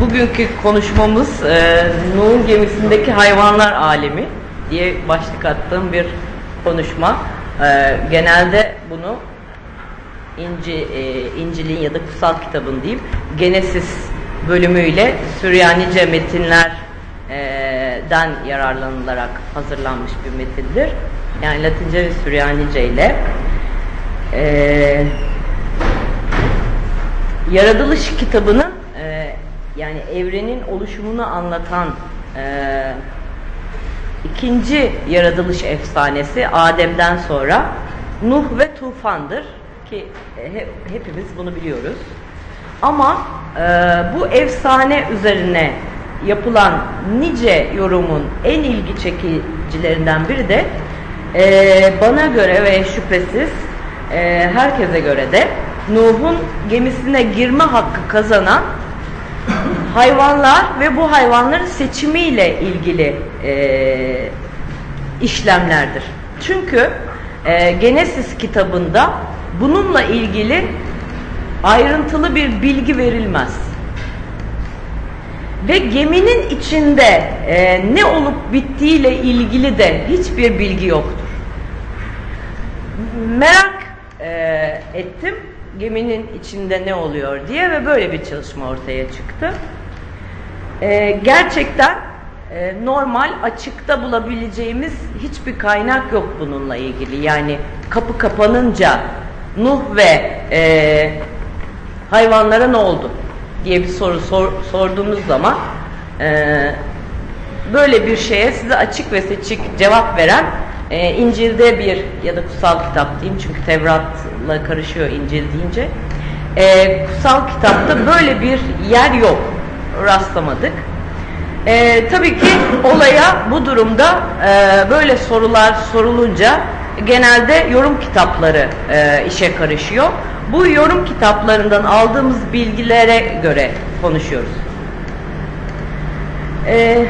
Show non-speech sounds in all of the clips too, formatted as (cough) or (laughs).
bugünkü konuşmamız e, Nuh'un gemisindeki hayvanlar alemi diye başlık attığım bir konuşma. E, genelde bunu İnci, e, İncil'in ya da kutsal kitabın diyeyim Genesis bölümüyle Süryanice metinlerden yararlanılarak hazırlanmış bir metindir. Yani Latince ve Süryanice ile. E, Yaratılış kitabının yani evrenin oluşumunu anlatan e, ikinci yaratılış efsanesi Adem'den sonra Nuh ve Tufan'dır ki e, he, hepimiz bunu biliyoruz. Ama e, bu efsane üzerine yapılan nice yorumun en ilgi çekicilerinden biri de e, bana göre ve şüphesiz e, herkese göre de Nuh'un gemisine girme hakkı kazanan hayvanlar ve bu hayvanların seçimiyle ilgili e, işlemlerdir. Çünkü e, Genesis kitabında bununla ilgili ayrıntılı bir bilgi verilmez. Ve geminin içinde e, ne olup bittiğiyle ilgili de hiçbir bilgi yoktur. Merak e, ettim geminin içinde ne oluyor diye ve böyle bir çalışma ortaya çıktı. E, gerçekten e, normal açıkta bulabileceğimiz hiçbir kaynak yok bununla ilgili. Yani kapı kapanınca Nuh ve e, hayvanlara ne oldu diye bir soru sor, sorduğumuz zaman e, böyle bir şeye size açık ve seçik cevap veren e, İncil'de bir ya da kutsal kitap diyeyim çünkü Tevrat'la karışıyor İncil deyince e, kutsal kitapta böyle bir yer yok rastlamadık. E, tabii ki olaya bu durumda e, böyle sorular sorulunca genelde yorum kitapları e, işe karışıyor. Bu yorum kitaplarından aldığımız bilgilere göre konuşuyoruz. E,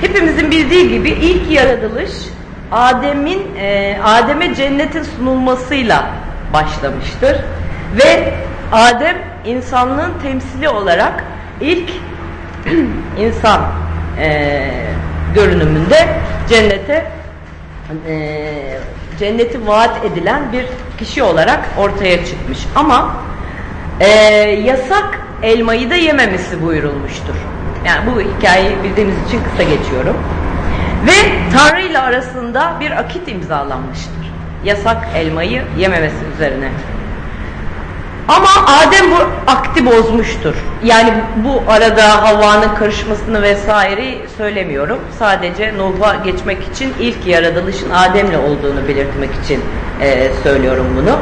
hepimizin bildiği gibi ilk yaratılış Adem'in e, Adem'e cennetin sunulmasıyla başlamıştır ve Adem insanlığın temsili olarak ilk (clears throat) insan e, görünümünde cennete e, cenneti vaat edilen bir kişi olarak ortaya çıkmış. Ama e, yasak elmayı da yememesi buyurulmuştur. Yani bu hikayeyi bildiğimiz için kısa geçiyorum. Ve Tanrı ile arasında bir akit imzalanmıştır. Yasak elmayı yememesi üzerine. Ama Adem bu akti bozmuştur. Yani bu arada Havva'nın karışmasını vesaire söylemiyorum. Sadece Nuh'a geçmek için ilk yaratılışın Adem'le olduğunu belirtmek için e, söylüyorum bunu.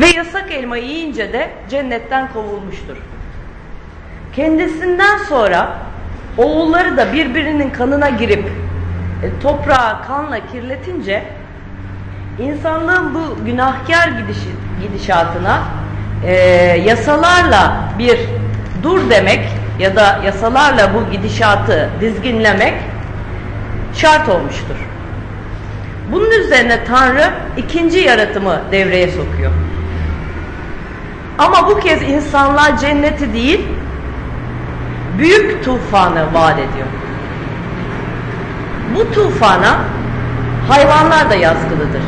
Ve yasak elma yiyince de cennetten kovulmuştur. Kendisinden sonra oğulları da birbirinin kanına girip e, toprağı kanla kirletince insanlığın bu günahkar gidiş, gidişatına e, yasalarla bir dur demek ya da yasalarla bu gidişatı dizginlemek şart olmuştur. Bunun üzerine Tanrı ikinci yaratımı devreye sokuyor. Ama bu kez insanlar cenneti değil, büyük tufanı vaat ediyor. Bu tufana hayvanlar da yazgılıdır.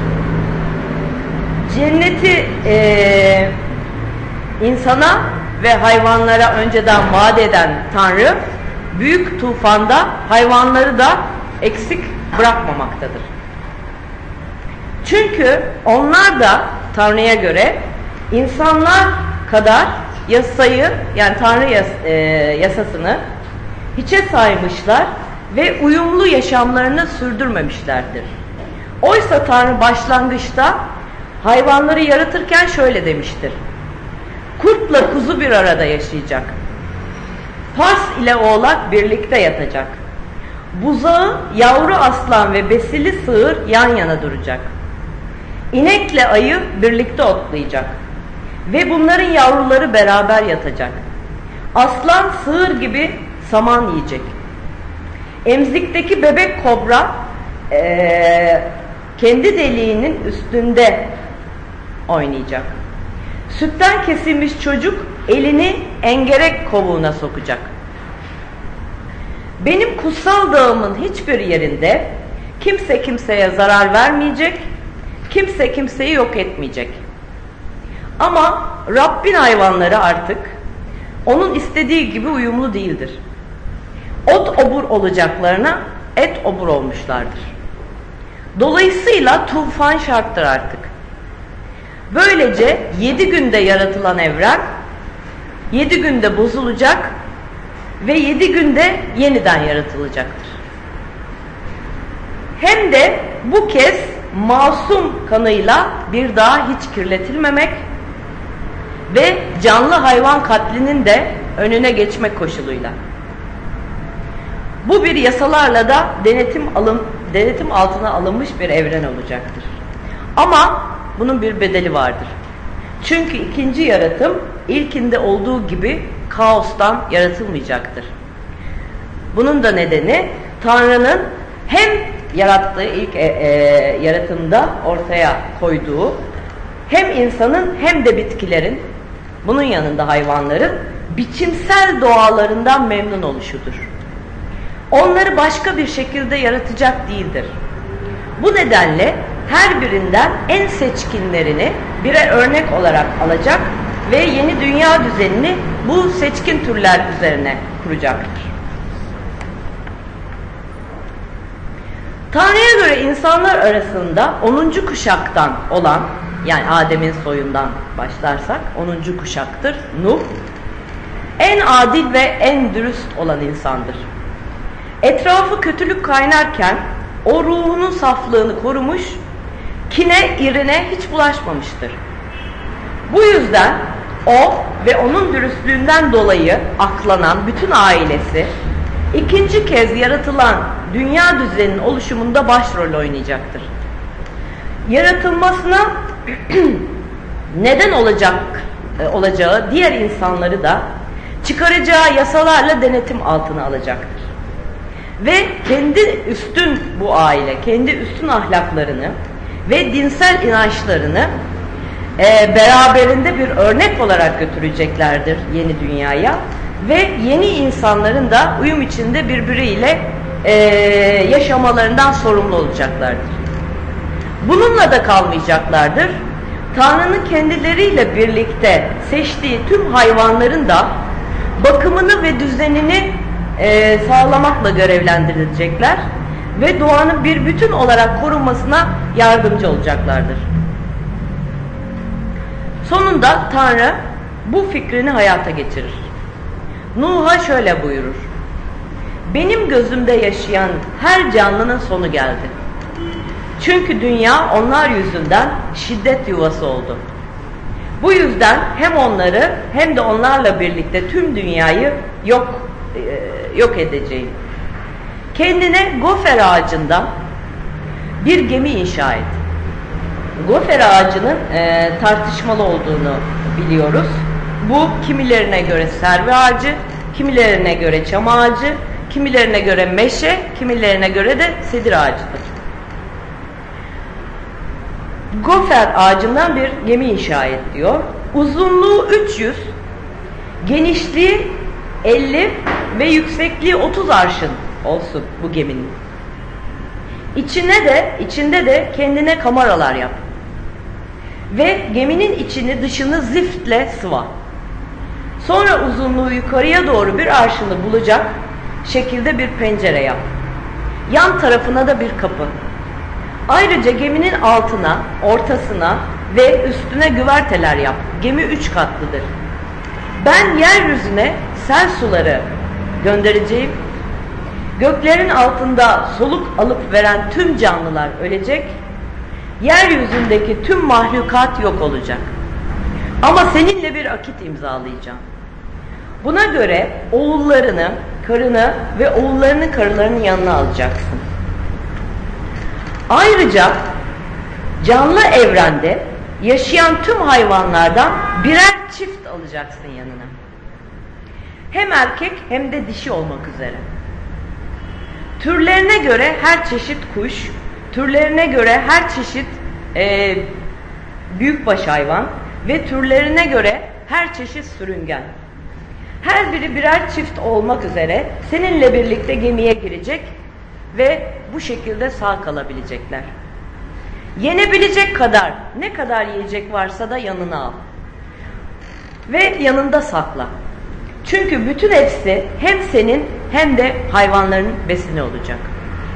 Cenneti e, insana ve hayvanlara önceden vaat eden Tanrı büyük tufanda hayvanları da eksik bırakmamaktadır. Çünkü onlar da Tanrı'ya göre insanlar kadar yasayı yani Tanrı yas, e, yasasını hiçe saymışlar ve uyumlu yaşamlarını sürdürmemişlerdir. Oysa Tanrı başlangıçta hayvanları yaratırken şöyle demiştir. Kurtla kuzu bir arada yaşayacak. Pas ile oğlak birlikte yatacak. Buzağı, yavru aslan ve besili sığır yan yana duracak. İnekle ayı birlikte otlayacak. Ve bunların yavruları beraber yatacak. Aslan sığır gibi saman yiyecek. Emzikteki bebek kobra ee, kendi deliğinin üstünde oynayacak. Sütten kesilmiş çocuk elini engerek kovuğuna sokacak. Benim kutsal dağımın hiçbir yerinde kimse kimseye zarar vermeyecek, kimse kimseyi yok etmeyecek. Ama Rabbin hayvanları artık onun istediği gibi uyumlu değildir. Ot obur olacaklarına et obur olmuşlardır. Dolayısıyla tufan şarttır artık. Böylece yedi günde yaratılan evren yedi günde bozulacak ve yedi günde yeniden yaratılacaktır. Hem de bu kez masum kanıyla bir daha hiç kirletilmemek ve canlı hayvan katlinin de önüne geçmek koşuluyla. Bu bir yasalarla da denetim alım denetim altına alınmış bir evren olacaktır. Ama bunun bir bedeli vardır. Çünkü ikinci yaratım ilkinde olduğu gibi kaostan yaratılmayacaktır. Bunun da nedeni Tanrı'nın hem yarattığı ilk e, e, yaratımda ortaya koyduğu hem insanın hem de bitkilerin bunun yanında hayvanların biçimsel doğalarından memnun oluşudur. Onları başka bir şekilde yaratacak değildir. Bu nedenle her birinden en seçkinlerini birer örnek olarak alacak ve yeni dünya düzenini bu seçkin türler üzerine kuracaktır. Tanrı'ya göre insanlar arasında 10. kuşaktan olan yani Adem'in soyundan başlarsak 10. kuşaktır Nuh en adil ve en dürüst olan insandır. Etrafı kötülük kaynarken o ruhunun saflığını korumuş, kine irine hiç bulaşmamıştır. Bu yüzden o ve onun dürüstlüğünden dolayı aklanan bütün ailesi ikinci kez yaratılan dünya düzeninin oluşumunda başrol oynayacaktır. Yaratılmasına (clears throat) neden olacak e, olacağı diğer insanları da çıkaracağı yasalarla denetim altına alacaktır. Ve kendi üstün bu aile, kendi üstün ahlaklarını ve dinsel inançlarını e, beraberinde bir örnek olarak götüreceklerdir yeni dünyaya ve yeni insanların da uyum içinde birbiriyle e, yaşamalarından sorumlu olacaklardır. Bununla da kalmayacaklardır. Tanrı'nın kendileriyle birlikte seçtiği tüm hayvanların da bakımını ve düzenini e, sağlamakla görevlendirilecekler ve doğanın bir bütün olarak korunmasına yardımcı olacaklardır. Sonunda Tanrı bu fikrini hayata geçirir. Nuh'a şöyle buyurur. Benim gözümde yaşayan her canlının sonu geldi. Çünkü dünya onlar yüzünden şiddet yuvası oldu. Bu yüzden hem onları hem de onlarla birlikte tüm dünyayı yok e, yok edeceğim. Kendine gofer ağacından bir gemi inşa et. Gofer ağacının e, tartışmalı olduğunu biliyoruz. Bu kimilerine göre serve ağacı, kimilerine göre çam ağacı, kimilerine göre meşe, kimilerine göre de sedir ağacıdır. Gofer ağacından bir gemi inşa et diyor. Uzunluğu 300, genişliği 50 ve yüksekliği 30 arşın olsun bu geminin. İçine de, içinde de kendine kameralar yap. Ve geminin içini dışını ziftle sıva. Sonra uzunluğu yukarıya doğru bir arşını bulacak şekilde bir pencere yap. Yan tarafına da bir kapı. Ayrıca geminin altına, ortasına ve üstüne güverteler yap. Gemi üç katlıdır. Ben yeryüzüne sel suları göndereceğim. Göklerin altında soluk alıp veren tüm canlılar ölecek. Yeryüzündeki tüm mahlukat yok olacak. Ama seninle bir akit imzalayacağım. Buna göre oğullarını, karını ve oğullarının karılarının yanına alacaksın. Ayrıca canlı evrende yaşayan tüm hayvanlardan birer çift alacaksın yanına. Hem erkek hem de dişi olmak üzere. Türlerine göre her çeşit kuş, türlerine göre her çeşit e, büyükbaş hayvan ve türlerine göre her çeşit sürüngen. Her biri birer çift olmak üzere seninle birlikte gemiye girecek ve bu şekilde sağ kalabilecekler. Yenebilecek kadar ne kadar yiyecek varsa da yanına al. Ve yanında sakla. Çünkü bütün hepsi hem senin hem de hayvanların besini olacak.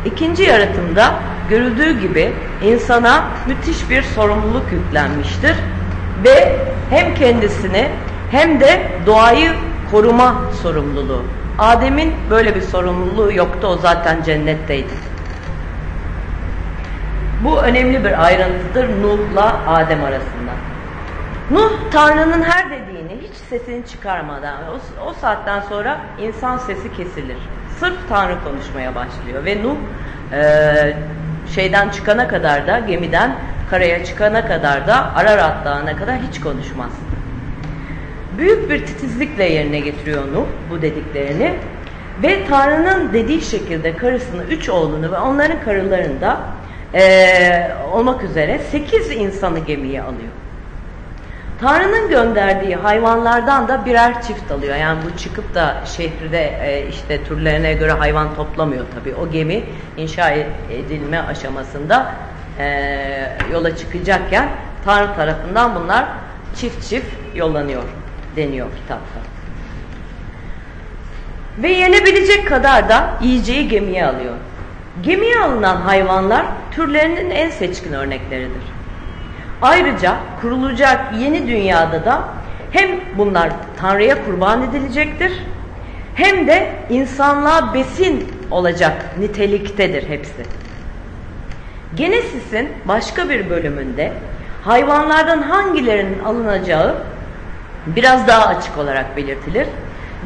İkinci yaratımda görüldüğü gibi insana müthiş bir sorumluluk yüklenmiştir ve hem kendisini hem de doğayı koruma sorumluluğu. Adem'in böyle bir sorumluluğu yoktu o zaten cennetteydi. Bu önemli bir ayrıntıdır Nuh'la Adem arasında. Nuh Tanrı'nın her dediğini hiç sesini çıkarmadan o, o saatten sonra insan sesi kesilir. Sırf Tanrı konuşmaya başlıyor ve Nuh e, şeyden çıkana kadar da gemiden karaya çıkana kadar da Ararat Dağı'na kadar hiç konuşmaz. Büyük bir titizlikle yerine getiriyor Nuh bu dediklerini ve Tanrı'nın dediği şekilde karısını, üç oğlunu ve onların karılarını da e, olmak üzere sekiz insanı gemiye alıyor. Tanrı'nın gönderdiği hayvanlardan da birer çift alıyor. Yani bu çıkıp da şehirde e, işte türlerine göre hayvan toplamıyor tabii. O gemi inşa edilme aşamasında e, yola çıkacakken Tanrı tarafından bunlar çift çift yollanıyor deniyor kitapta. Ve yenebilecek kadar da yiyeceği gemiye alıyor. Gemiye alınan hayvanlar türlerinin en seçkin örnekleridir. Ayrıca kurulacak yeni dünyada da hem bunlar Tanrı'ya kurban edilecektir hem de insanlığa besin olacak niteliktedir hepsi. Genesis'in başka bir bölümünde hayvanlardan hangilerinin alınacağı biraz daha açık olarak belirtilir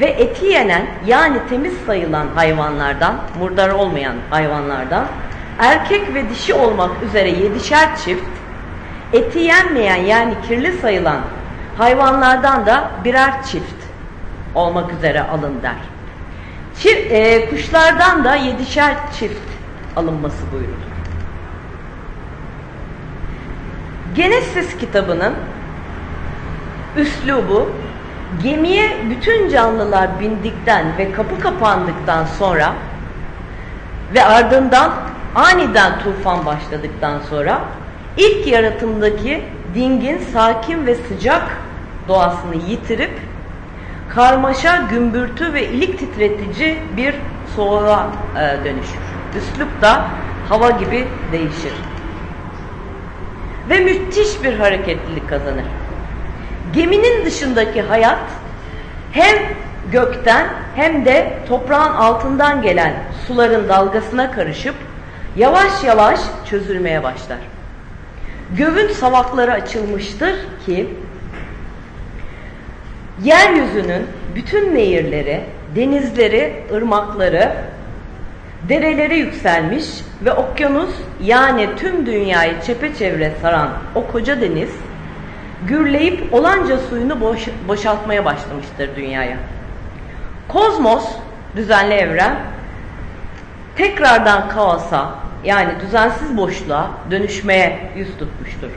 ve eti yenen yani temiz sayılan hayvanlardan, murdar olmayan hayvanlardan erkek ve dişi olmak üzere yedişer çift, eti yenmeyen yani kirli sayılan hayvanlardan da birer çift olmak üzere alın der. Çift, e, kuşlardan da yedişer çift alınması buyurulur. Genesis kitabının üslubu gemiye bütün canlılar bindikten ve kapı kapandıktan sonra ve ardından aniden tufan başladıktan sonra ilk yaratımdaki dingin, sakin ve sıcak doğasını yitirip karmaşa, gümbürtü ve ilik titretici bir soğuğa e, dönüşür. Üslup da hava gibi değişir. Ve müthiş bir hareketlilik kazanır. Geminin dışındaki hayat hem gökten hem de toprağın altından gelen suların dalgasına karışıp yavaş yavaş çözülmeye başlar. Gövün savakları açılmıştır ki yeryüzünün bütün nehirleri, denizleri, ırmakları, dereleri yükselmiş ve okyanus yani tüm dünyayı çepeçevre saran o koca deniz gürleyip olanca suyunu boş, boşaltmaya başlamıştır dünyaya. Kozmos, düzenli evren, tekrardan kaosa yani düzensiz boşluğa dönüşmeye yüz tutmuştur.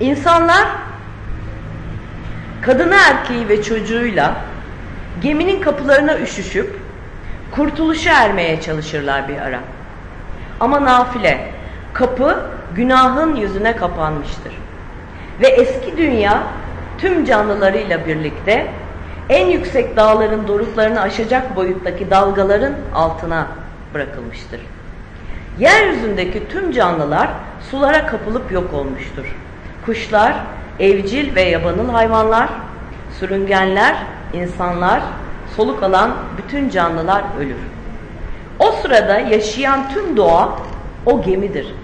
İnsanlar kadını erkeği ve çocuğuyla geminin kapılarına üşüşüp kurtuluşa ermeye çalışırlar bir ara. Ama nafile kapı günahın yüzüne kapanmıştır. Ve eski dünya tüm canlılarıyla birlikte en yüksek dağların doruklarını aşacak boyuttaki dalgaların altına bırakılmıştır. Yeryüzündeki tüm canlılar sulara kapılıp yok olmuştur. Kuşlar, evcil ve yabanıl hayvanlar, sürüngenler, insanlar, soluk alan bütün canlılar ölür. O sırada yaşayan tüm doğa o gemidir.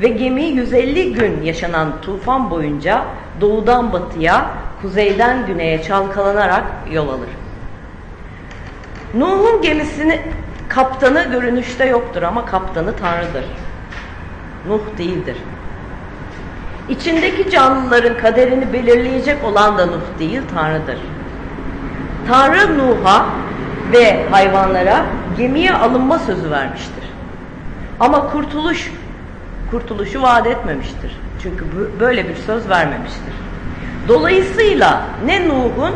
Ve gemi 150 gün yaşanan tufan boyunca doğudan batıya, kuzeyden güneye çalkalanarak yol alır. Nuh'un gemisini kaptanı görünüşte yoktur ama kaptanı Tanrı'dır. Nuh değildir. İçindeki canlıların kaderini belirleyecek olan da Nuh değil, Tanrı'dır. Tanrı Nuh'a ve hayvanlara gemiye alınma sözü vermiştir. Ama kurtuluş kurtuluşu vaat etmemiştir. Çünkü böyle bir söz vermemiştir. Dolayısıyla ne Nuh'un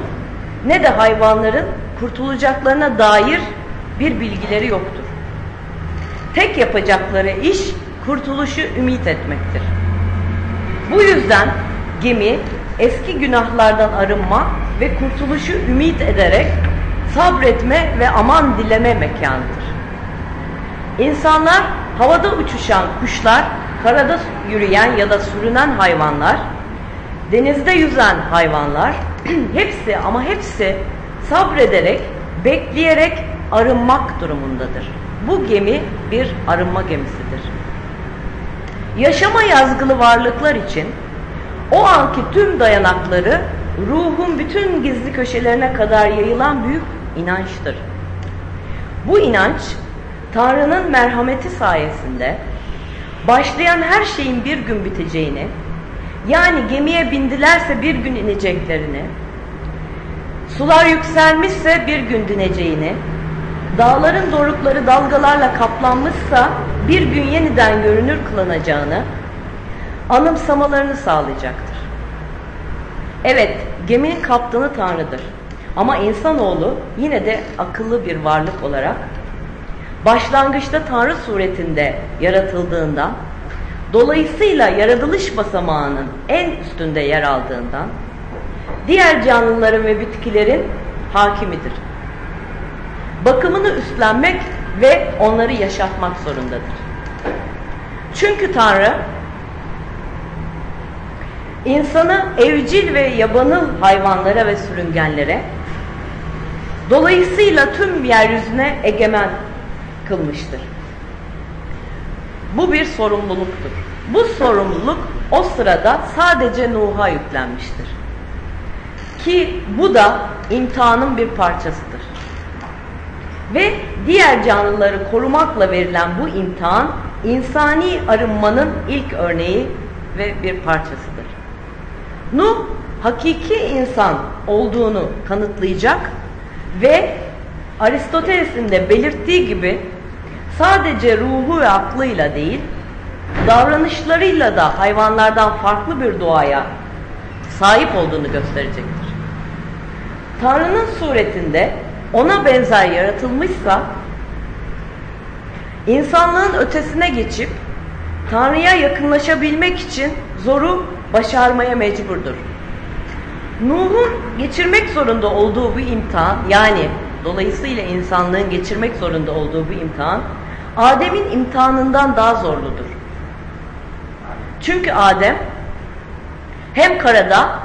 ne de hayvanların kurtulacaklarına dair bir bilgileri yoktur. Tek yapacakları iş kurtuluşu ümit etmektir. Bu yüzden gemi eski günahlardan arınma ve kurtuluşu ümit ederek sabretme ve aman dileme mekanıdır. İnsanlar havada uçuşan kuşlar, karada yürüyen ya da sürünen hayvanlar, denizde yüzen hayvanlar (clears throat) hepsi ama hepsi sabrederek, bekleyerek arınmak durumundadır. Bu gemi bir arınma gemisidir. Yaşama yazgılı varlıklar için o anki tüm dayanakları ruhun bütün gizli köşelerine kadar yayılan büyük inançtır. Bu inanç Tanrı'nın merhameti sayesinde başlayan her şeyin bir gün biteceğini, yani gemiye bindilerse bir gün ineceklerini, sular yükselmişse bir gün dineceğini, dağların dorukları dalgalarla kaplanmışsa bir gün yeniden görünür kılınacağını anımsamalarını sağlayacaktır. Evet, geminin kaptanı Tanrı'dır. Ama insanoğlu yine de akıllı bir varlık olarak başlangıçta Tanrı suretinde yaratıldığından, dolayısıyla yaratılış basamağının en üstünde yer aldığından, diğer canlıların ve bitkilerin hakimidir. Bakımını üstlenmek ve onları yaşatmak zorundadır. Çünkü Tanrı insanı evcil ve yabanıl hayvanlara ve sürüngenlere dolayısıyla tüm yeryüzüne egemen kılmıştır. Bu bir sorumluluktur. Bu sorumluluk o sırada sadece Nuh'a yüklenmiştir. Ki bu da imtihanın bir parçasıdır. Ve diğer canlıları korumakla verilen bu imtihan insani arınmanın ilk örneği ve bir parçasıdır. Nuh hakiki insan olduğunu kanıtlayacak ve Aristoteles'in de belirttiği gibi sadece ruhu ve aklıyla değil, davranışlarıyla da hayvanlardan farklı bir doğaya sahip olduğunu gösterecektir. Tanrı'nın suretinde ona benzer yaratılmışsa insanlığın ötesine geçip Tanrı'ya yakınlaşabilmek için zoru başarmaya mecburdur. Nuh'un geçirmek zorunda olduğu bu imtihan yani dolayısıyla insanlığın geçirmek zorunda olduğu bu imtihan Adem'in imtihanından daha zorludur. Çünkü Adem hem karada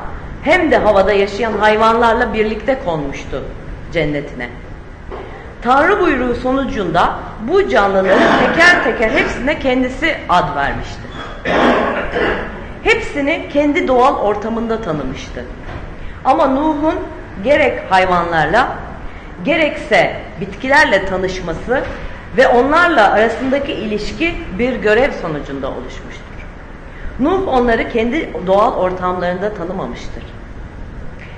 hem de havada yaşayan hayvanlarla birlikte konmuştu cennetine. Tanrı buyruğu sonucunda bu canlıların teker teker hepsine kendisi ad vermişti. Hepsini kendi doğal ortamında tanımıştı. Ama Nuh'un gerek hayvanlarla gerekse bitkilerle tanışması ve onlarla arasındaki ilişki bir görev sonucunda oluşmuştur. Nuh onları kendi doğal ortamlarında tanımamıştır.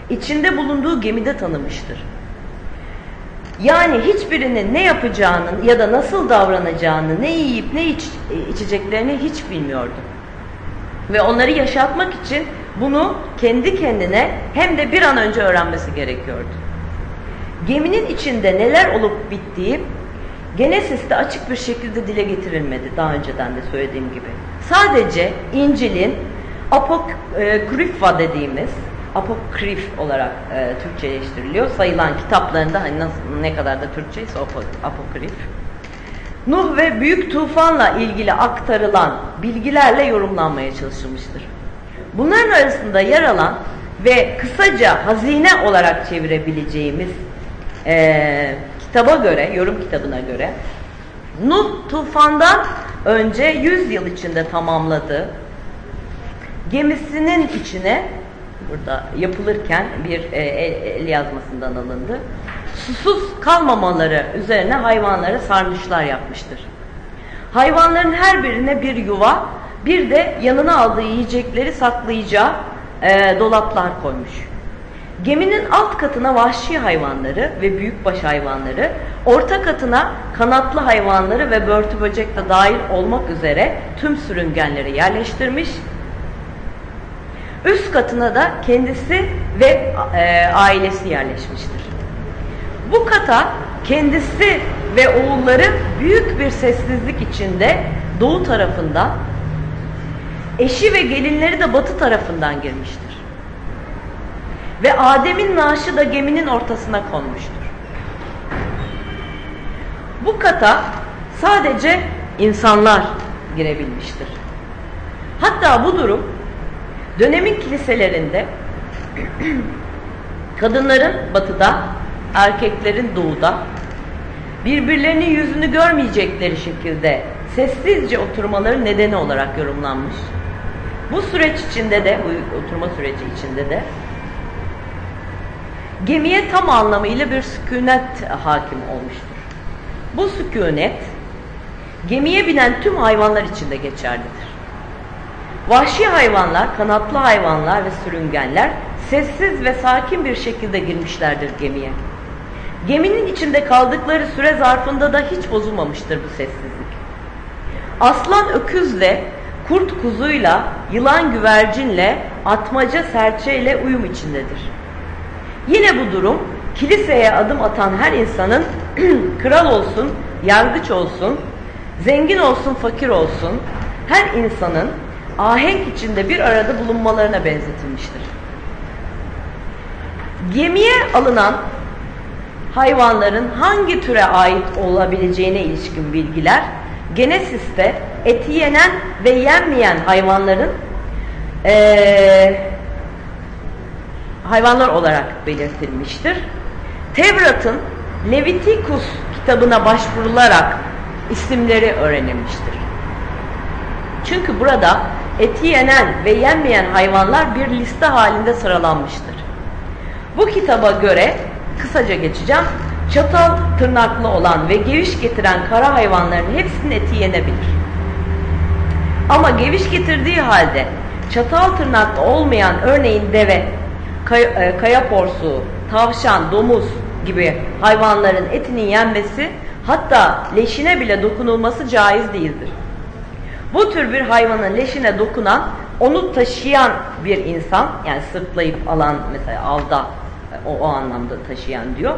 İçinde bulunduğu gemide tanımıştır. Yani hiçbirinin ne yapacağını ya da nasıl davranacağını, ne yiyip ne iç, içeceklerini hiç bilmiyordu. Ve onları yaşatmak için bunu kendi kendine hem de bir an önce öğrenmesi gerekiyordu. Geminin içinde neler olup bittiği Genesis'te açık bir şekilde dile getirilmedi daha önceden de söylediğim gibi. Sadece İncil'in apokrifa dediğimiz apokrif olarak e, Türkçeleştiriliyor. Sayılan kitaplarında hani nasıl, ne kadar da Türkçeyse apokrif. Nuh ve büyük tufanla ilgili aktarılan bilgilerle yorumlanmaya çalışılmıştır. Bunların arasında yer alan ve kısaca hazine olarak çevirebileceğimiz e, kitaba göre, yorum kitabına göre Nuh tufandan önce 100 yıl içinde tamamladı. Gemisinin içine burada yapılırken bir e, el yazmasından alındı. Susuz kalmamaları üzerine hayvanlara sarnıçlar yapmıştır. Hayvanların her birine bir yuva, bir de yanına aldığı yiyecekleri saklayacağı e, dolaplar koymuş. Geminin alt katına vahşi hayvanları ve büyükbaş hayvanları, orta katına kanatlı hayvanları ve börtü böcek de dahil olmak üzere tüm sürüngenleri yerleştirmiş Üst katına da kendisi ve e, ailesi yerleşmiştir. Bu kata kendisi ve oğulları büyük bir sessizlik içinde doğu tarafından, eşi ve gelinleri de batı tarafından girmiştir. Ve Adem'in naaşı da geminin ortasına konmuştur. Bu kata sadece insanlar girebilmiştir. Hatta bu durum dönemin kiliselerinde (clears throat) kadınların batıda, erkeklerin doğuda birbirlerinin yüzünü görmeyecekleri şekilde sessizce oturmaları nedeni olarak yorumlanmış. Bu süreç içinde de, bu oturma süreci içinde de gemiye tam anlamıyla bir sükunet hakim olmuştur. Bu sükunet gemiye binen tüm hayvanlar içinde geçerlidir. Vahşi hayvanlar, kanatlı hayvanlar ve sürüngenler sessiz ve sakin bir şekilde girmişlerdir gemiye. Geminin içinde kaldıkları süre zarfında da hiç bozulmamıştır bu sessizlik. Aslan öküzle, kurt kuzuyla, yılan güvercinle, atmaca serçeyle uyum içindedir. Yine bu durum kiliseye adım atan her insanın (clears throat) kral olsun, yargıç olsun, zengin olsun, fakir olsun, her insanın ahenk içinde bir arada bulunmalarına benzetilmiştir. Gemiye alınan hayvanların hangi türe ait olabileceğine ilişkin bilgiler Genesis'te eti yenen ve yenmeyen hayvanların ee, hayvanlar olarak belirtilmiştir. Tevrat'ın Levitikus kitabına başvurularak isimleri öğrenilmiştir. Çünkü burada eti yenen ve yenmeyen hayvanlar bir liste halinde sıralanmıştır. Bu kitaba göre kısaca geçeceğim. Çatal tırnaklı olan ve geviş getiren kara hayvanların hepsinin eti yenebilir. Ama geviş getirdiği halde çatal tırnaklı olmayan örneğin deve, kay e, kaya porsuğu, tavşan, domuz gibi hayvanların etinin yenmesi hatta leşine bile dokunulması caiz değildir. Bu tür bir hayvanın leşine dokunan, onu taşıyan bir insan, yani sırtlayıp alan mesela avda o, o anlamda taşıyan diyor.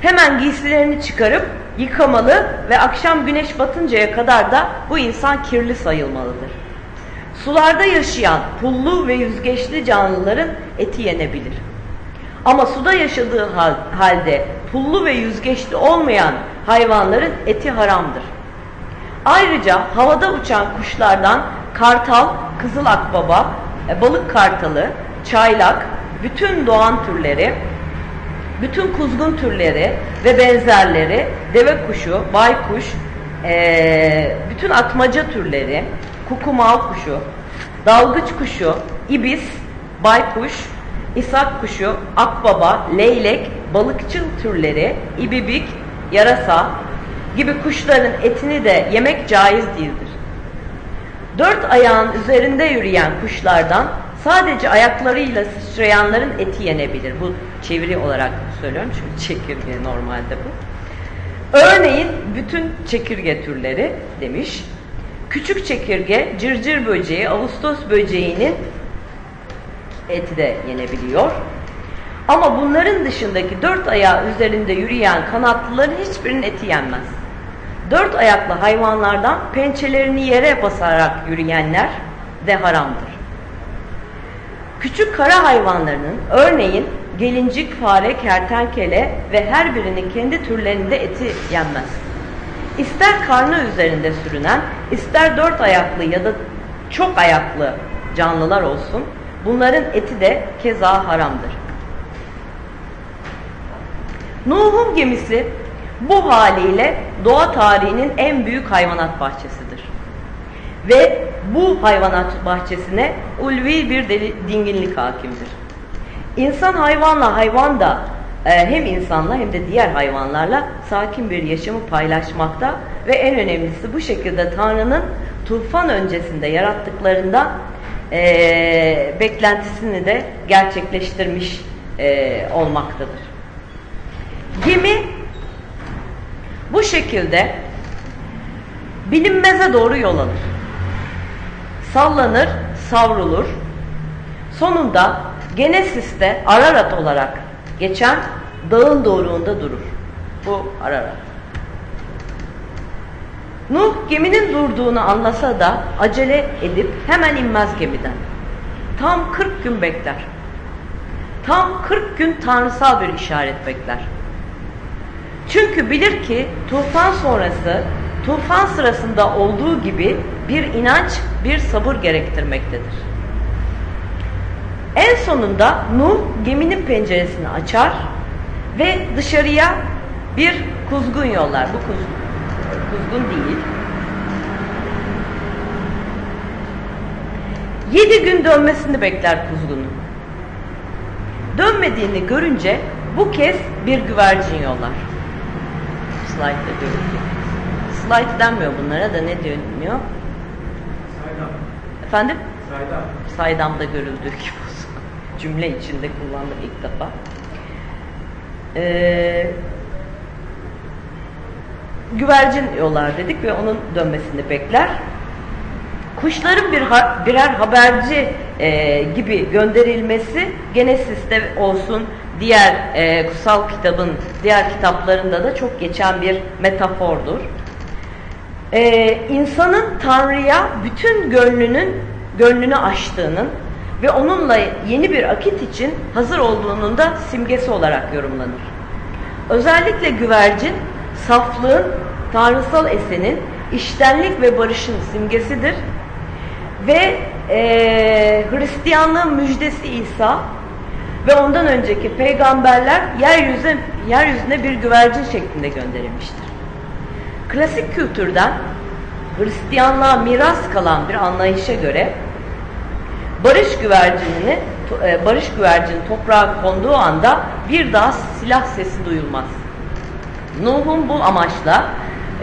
Hemen giysilerini çıkarıp yıkamalı ve akşam güneş batıncaya kadar da bu insan kirli sayılmalıdır. Sularda yaşayan pullu ve yüzgeçli canlıların eti yenebilir. Ama suda yaşadığı halde pullu ve yüzgeçli olmayan hayvanların eti haramdır. Ayrıca havada uçan kuşlardan kartal, kızıl akbaba, e, balık kartalı, çaylak, bütün doğan türleri, bütün kuzgun türleri ve benzerleri, deve kuşu, baykuş, e, bütün atmaca türleri, kukumav kuşu, dalgıç kuşu, ibis, baykuş, isak kuşu, akbaba, leylek, balıkçıl türleri, ibibik, yarasa gibi kuşların etini de yemek caiz değildir. Dört ayağın üzerinde yürüyen kuşlardan sadece ayaklarıyla sıçrayanların eti yenebilir. Bu çeviri olarak söylüyorum çünkü çekirge normalde bu. Örneğin bütün çekirge türleri demiş. Küçük çekirge, cırcır böceği, Ağustos böceğinin eti de yenebiliyor. Ama bunların dışındaki dört ayağı üzerinde yürüyen kanatlıların hiçbirinin eti yenmez. Dört ayaklı hayvanlardan pençelerini yere basarak yürüyenler de haramdır. Küçük kara hayvanlarının örneğin gelincik, fare, kertenkele ve her birinin kendi türlerinde eti yenmez. İster karnı üzerinde sürünen, ister dört ayaklı ya da çok ayaklı canlılar olsun, bunların eti de keza haramdır. Nuh'un gemisi bu haliyle doğa tarihinin en büyük hayvanat bahçesidir. Ve bu hayvanat bahçesine ulvi bir deli, dinginlik hakimdir. İnsan hayvanla hayvan da hem insanla hem de diğer hayvanlarla sakin bir yaşamı paylaşmakta ve en önemlisi bu şekilde Tanrı'nın tufan öncesinde yarattıklarında e, beklentisini de gerçekleştirmiş e, olmaktadır. Gemi bu şekilde bilinmeze doğru yol alır. Sallanır, savrulur. sonunda Genesis'te Ararat olarak geçen dağın doğruğunda durur. Bu Ararat. Nuh geminin durduğunu anlasa da acele edip hemen inmez gemiden. Tam 40 gün bekler. Tam 40 gün tanrısal bir işaret bekler. Çünkü bilir ki tufan sonrası tufan sırasında olduğu gibi bir inanç, bir sabır gerektirmektedir. En sonunda Nuh geminin penceresini açar ve dışarıya bir kuzgun yollar. Bu kuzgun, kuzgun değil. Yedi gün dönmesini bekler kuzgunun. Dönmediğini görünce bu kez bir güvercin yollar. Slide'da görüldüğü. Slide denmiyor bunlara da ne deniyor? Saydam. Efendim? Saydam. Saydamda görüldüğü gibi. Cümle içinde kullandım ilk defa. Ee, güvercin yollar dedik ve onun dönmesini bekler. Kuşların bir ha birer haberci e, gibi gönderilmesi Genesis'te olsun, diğer e, kutsal kitabın diğer kitaplarında da çok geçen bir metafordur. E, insanın Tanrı'ya bütün gönlünün gönlünü açtığının ve onunla yeni bir akit için hazır olduğunun da simgesi olarak yorumlanır. Özellikle güvercin saflığın, tanrısal esenin, iştenlik ve barışın simgesidir. Ve e, Hristiyanlığın müjdesi İsa ve ondan önceki peygamberler yeryüzüne, yeryüzüne bir güvercin şeklinde gönderilmiştir. Klasik kültürden Hristiyanlığa miras kalan bir anlayışa göre barış güvercinini e, barış güvercini toprağa konduğu anda bir daha silah sesi duyulmaz. Nuh'un bu amaçla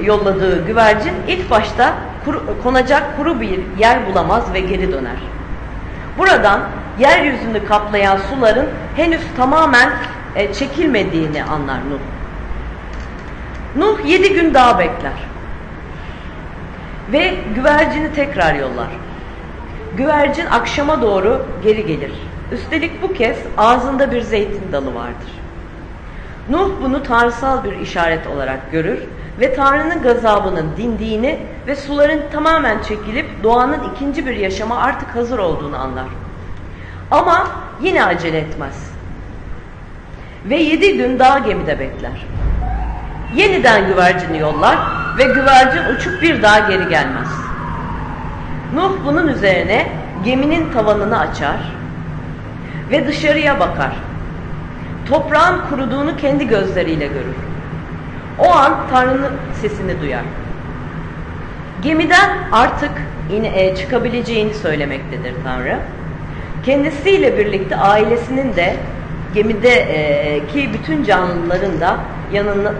yolladığı güvercin ilk başta kuru, konacak kuru bir yer bulamaz ve geri döner. Buradan yeryüzünü kaplayan suların henüz tamamen e, çekilmediğini anlar Nuh. Nuh yedi gün daha bekler. Ve güvercini tekrar yollar. Güvercin akşama doğru geri gelir. Üstelik bu kez ağzında bir zeytin dalı vardır. Nuh bunu tanrısal bir işaret olarak görür ve Tanrı'nın gazabının dindiğini ve suların tamamen çekilip doğanın ikinci bir yaşama artık hazır olduğunu anlar. Ama yine acele etmez. Ve yedi gün daha gemide bekler. Yeniden güvercini yollar ve güvercin uçup bir daha geri gelmez. Nuh bunun üzerine geminin tavanını açar ve dışarıya bakar. Toprağın kuruduğunu kendi gözleriyle görür. O an Tanrı'nın sesini duyar. Gemiden artık e, çıkabileceğini söylemektedir Tanrı. Kendisiyle birlikte ailesinin de gemideki bütün canlıların da yanında,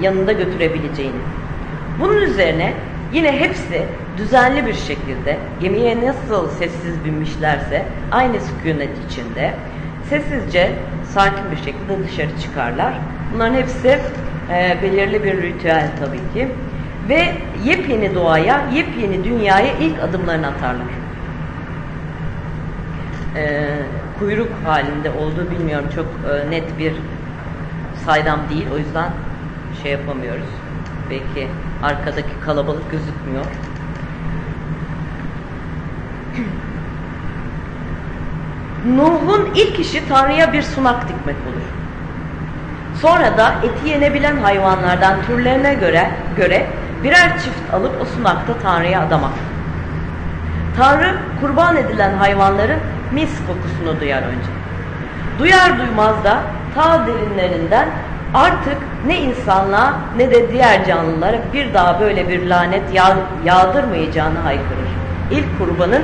yanında götürebileceğini. Bunun üzerine yine hepsi düzenli bir şekilde gemiye nasıl sessiz binmişlerse aynı sükunet içinde sessizce sakin bir şekilde dışarı çıkarlar. Bunların hepsi e, belirli bir ritüel tabii ki. Ve yepyeni doğaya, yepyeni dünyaya ilk adımlarını atarlar. E, kuyruk halinde olduğu bilmiyorum. Çok e, net bir saydam değil. O yüzden şey yapamıyoruz. Belki arkadaki kalabalık gözükmüyor. Nuh'un ilk işi Tanrı'ya bir sunak dikmek olur. Sonra da eti yenebilen hayvanlardan türlerine göre, göre birer çift alıp o sunakta Tanrı'ya adamak. Tanrı kurban edilen hayvanların mis kokusunu duyar önce. Duyar duymaz da ta derinlerinden artık ne insanlığa ne de diğer canlılara bir daha böyle bir lanet yağ, yağdırmayacağını haykırır. İlk kurbanın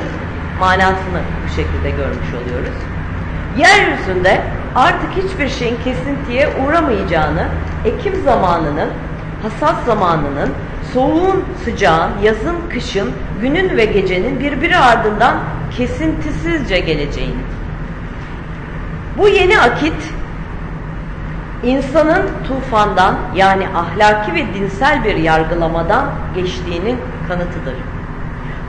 manasını bu şekilde görmüş oluyoruz. Yeryüzünde artık hiçbir şeyin kesintiye uğramayacağını, ekim zamanının, hasat zamanının, soğuğun, sıcağın, yazın, kışın, günün ve gecenin birbiri ardından kesintisizce geleceğini. Bu yeni akit insanın tufandan yani ahlaki ve dinsel bir yargılamadan geçtiğinin kanıtıdır.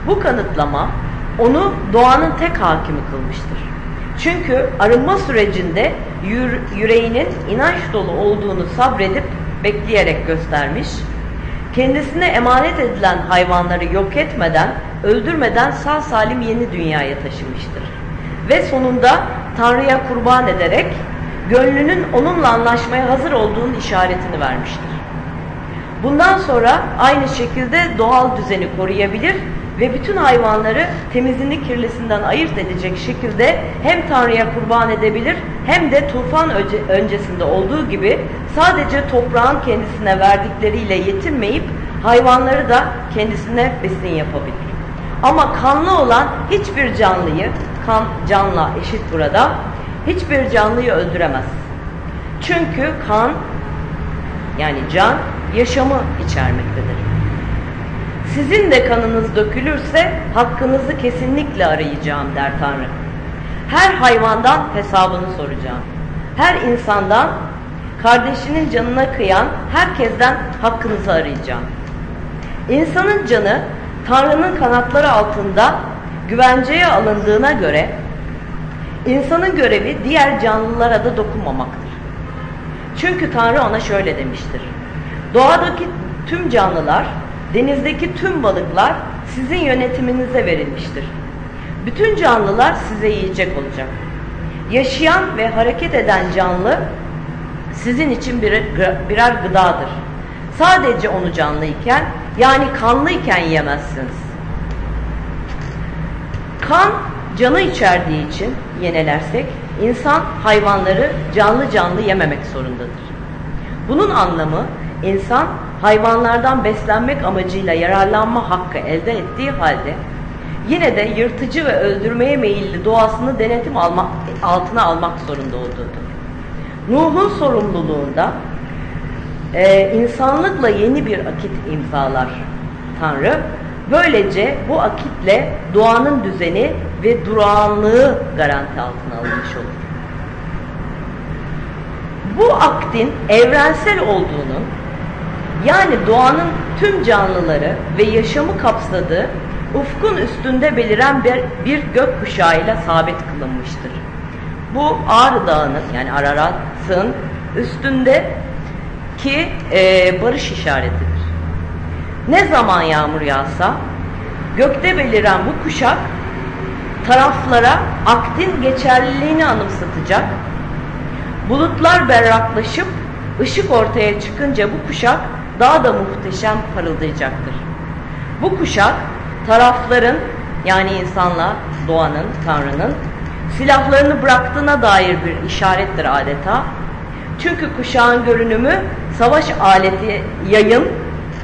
Bu kanıtlama onu doğanın tek hakimi kılmıştır. Çünkü arınma sürecinde yüreğinin inanç dolu olduğunu sabredip bekleyerek göstermiş. Kendisine emanet edilen hayvanları yok etmeden, öldürmeden sağ salim yeni dünyaya taşımıştır. Ve sonunda Tanrı'ya kurban ederek gönlünün onunla anlaşmaya hazır olduğunun işaretini vermiştir. Bundan sonra aynı şekilde doğal düzeni koruyabilir ve bütün hayvanları temizini kirlisinden ayırt edecek şekilde hem Tanrı'ya kurban edebilir hem de tufan öncesinde olduğu gibi sadece toprağın kendisine verdikleriyle yetinmeyip hayvanları da kendisine besin yapabilir. Ama kanlı olan hiçbir canlıyı, kan canla eşit burada, hiçbir canlıyı öldüremez. Çünkü kan yani can yaşamı içermektedir. Sizin de kanınız dökülürse hakkınızı kesinlikle arayacağım der Tanrı. Her hayvandan hesabını soracağım. Her insandan, kardeşinin canına kıyan herkesten hakkınızı arayacağım. İnsanın canı Tanrı'nın kanatları altında güvenceye alındığına göre insanın görevi diğer canlılara da dokunmamaktır. Çünkü Tanrı ona şöyle demiştir. Doğadaki tüm canlılar, denizdeki tüm balıklar sizin yönetiminize verilmiştir. Bütün canlılar size yiyecek olacak. Yaşayan ve hareket eden canlı sizin için birer, birer gıdadır. Sadece onu canlıyken yani kanlıyken yemezsiniz. Kan canı içerdiği için yenelersek insan hayvanları canlı canlı yememek zorundadır. Bunun anlamı insan hayvanlardan beslenmek amacıyla yararlanma hakkı elde ettiği halde yine de yırtıcı ve öldürmeye meyilli doğasını denetim alma, altına almak zorunda olduğudur. Nuh'un sorumluluğunda e, insanlıkla yeni bir akit imzalar Tanrı. Böylece bu akitle doğanın düzeni ve durağanlığı garanti altına alınmış olur. Bu aktin evrensel olduğunu yani doğanın tüm canlıları ve yaşamı kapsadığı ufkun üstünde beliren bir, bir gökkuşağıyla sabit kılınmıştır. Bu Ağrı Dağı'nın yani Ararat'ın üstünde ki e, barış işaretidir. Ne zaman yağmur yağsa gökte beliren bu kuşak taraflara aktin geçerliliğini anımsatacak. Bulutlar berraklaşıp ışık ortaya çıkınca bu kuşak daha da muhteşem parıldayacaktır. Bu kuşak tarafların yani insanla doğanın, Tanrı'nın silahlarını bıraktığına dair bir işarettir adeta. Çünkü kuşağın görünümü savaş aleti yayın,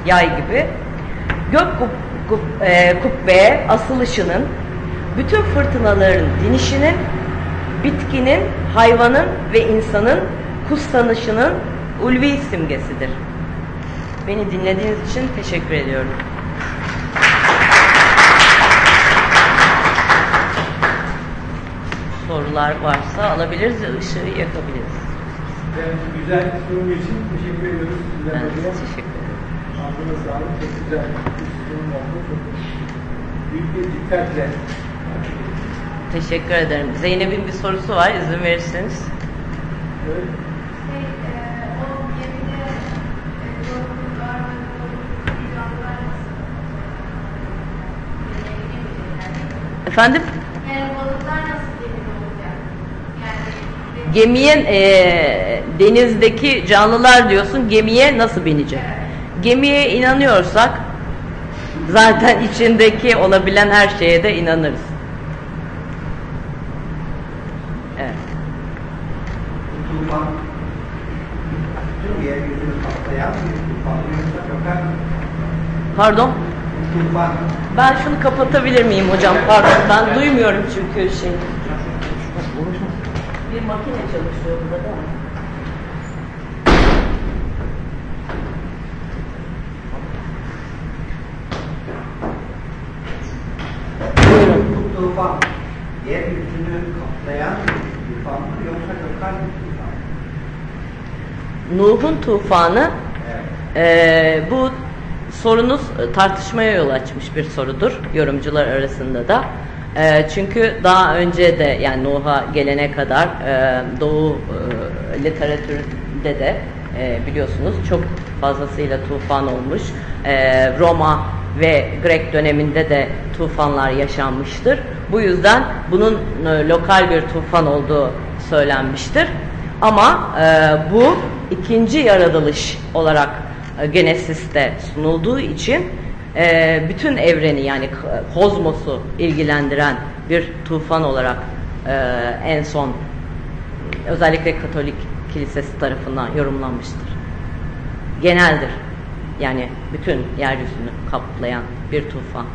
yay gibi gök kup, kup, e, kubbeye asılışının, bütün fırtınaların dinişinin, bitkinin, hayvanın ve insanın kutsanışının ulvi simgesidir. Beni dinlediğiniz için teşekkür ediyorum. Sorular varsa alabiliriz ışığı yakabiliriz. Yani güzel sunum için teşekkür ediyoruz. Size teşekkür Ağzına sağlık. Çok güzel bir sunum oldu. Çok büyük bir dikkatle. Teşekkür ederim. Zeynep'in bir sorusu var. izin verirseniz. Evet. Şey, e, e, Efendim? yani balıklar nasıl gemide olacak? Yani Gemiye e, denizdeki canlılar diyorsun gemiye nasıl binecek? Gemiye inanıyorsak zaten içindeki olabilen her şeye de inanırız. Pardon. Ben şunu kapatabilir miyim hocam? Pardon ben duymuyorum çünkü şey. Bir makine çalışıyor burada da. Tufan yeryüzünü kaplayan bir tufan mı yoksa bir tufan? Nuh'un tufanı Evet. Ee, bu sorunuz e, tartışmaya yol açmış bir sorudur yorumcular arasında da. E, çünkü daha önce de yani Nuh'a gelene kadar e, Doğu e, literatüründe de e, biliyorsunuz çok fazlasıyla tufan olmuş. E, Roma ve Grek döneminde de tufanlar yaşanmıştır. Bu yüzden bunun e, lokal bir tufan olduğu söylenmiştir. Ama e, bu ikinci yaratılış olarak e, Genesis'te sunulduğu için e, bütün evreni yani kozmosu ilgilendiren bir tufan olarak e, en son özellikle Katolik Kilisesi tarafından yorumlanmıştır. Geneldir. Yani bütün yeryüzünü kaplayan bir tufan.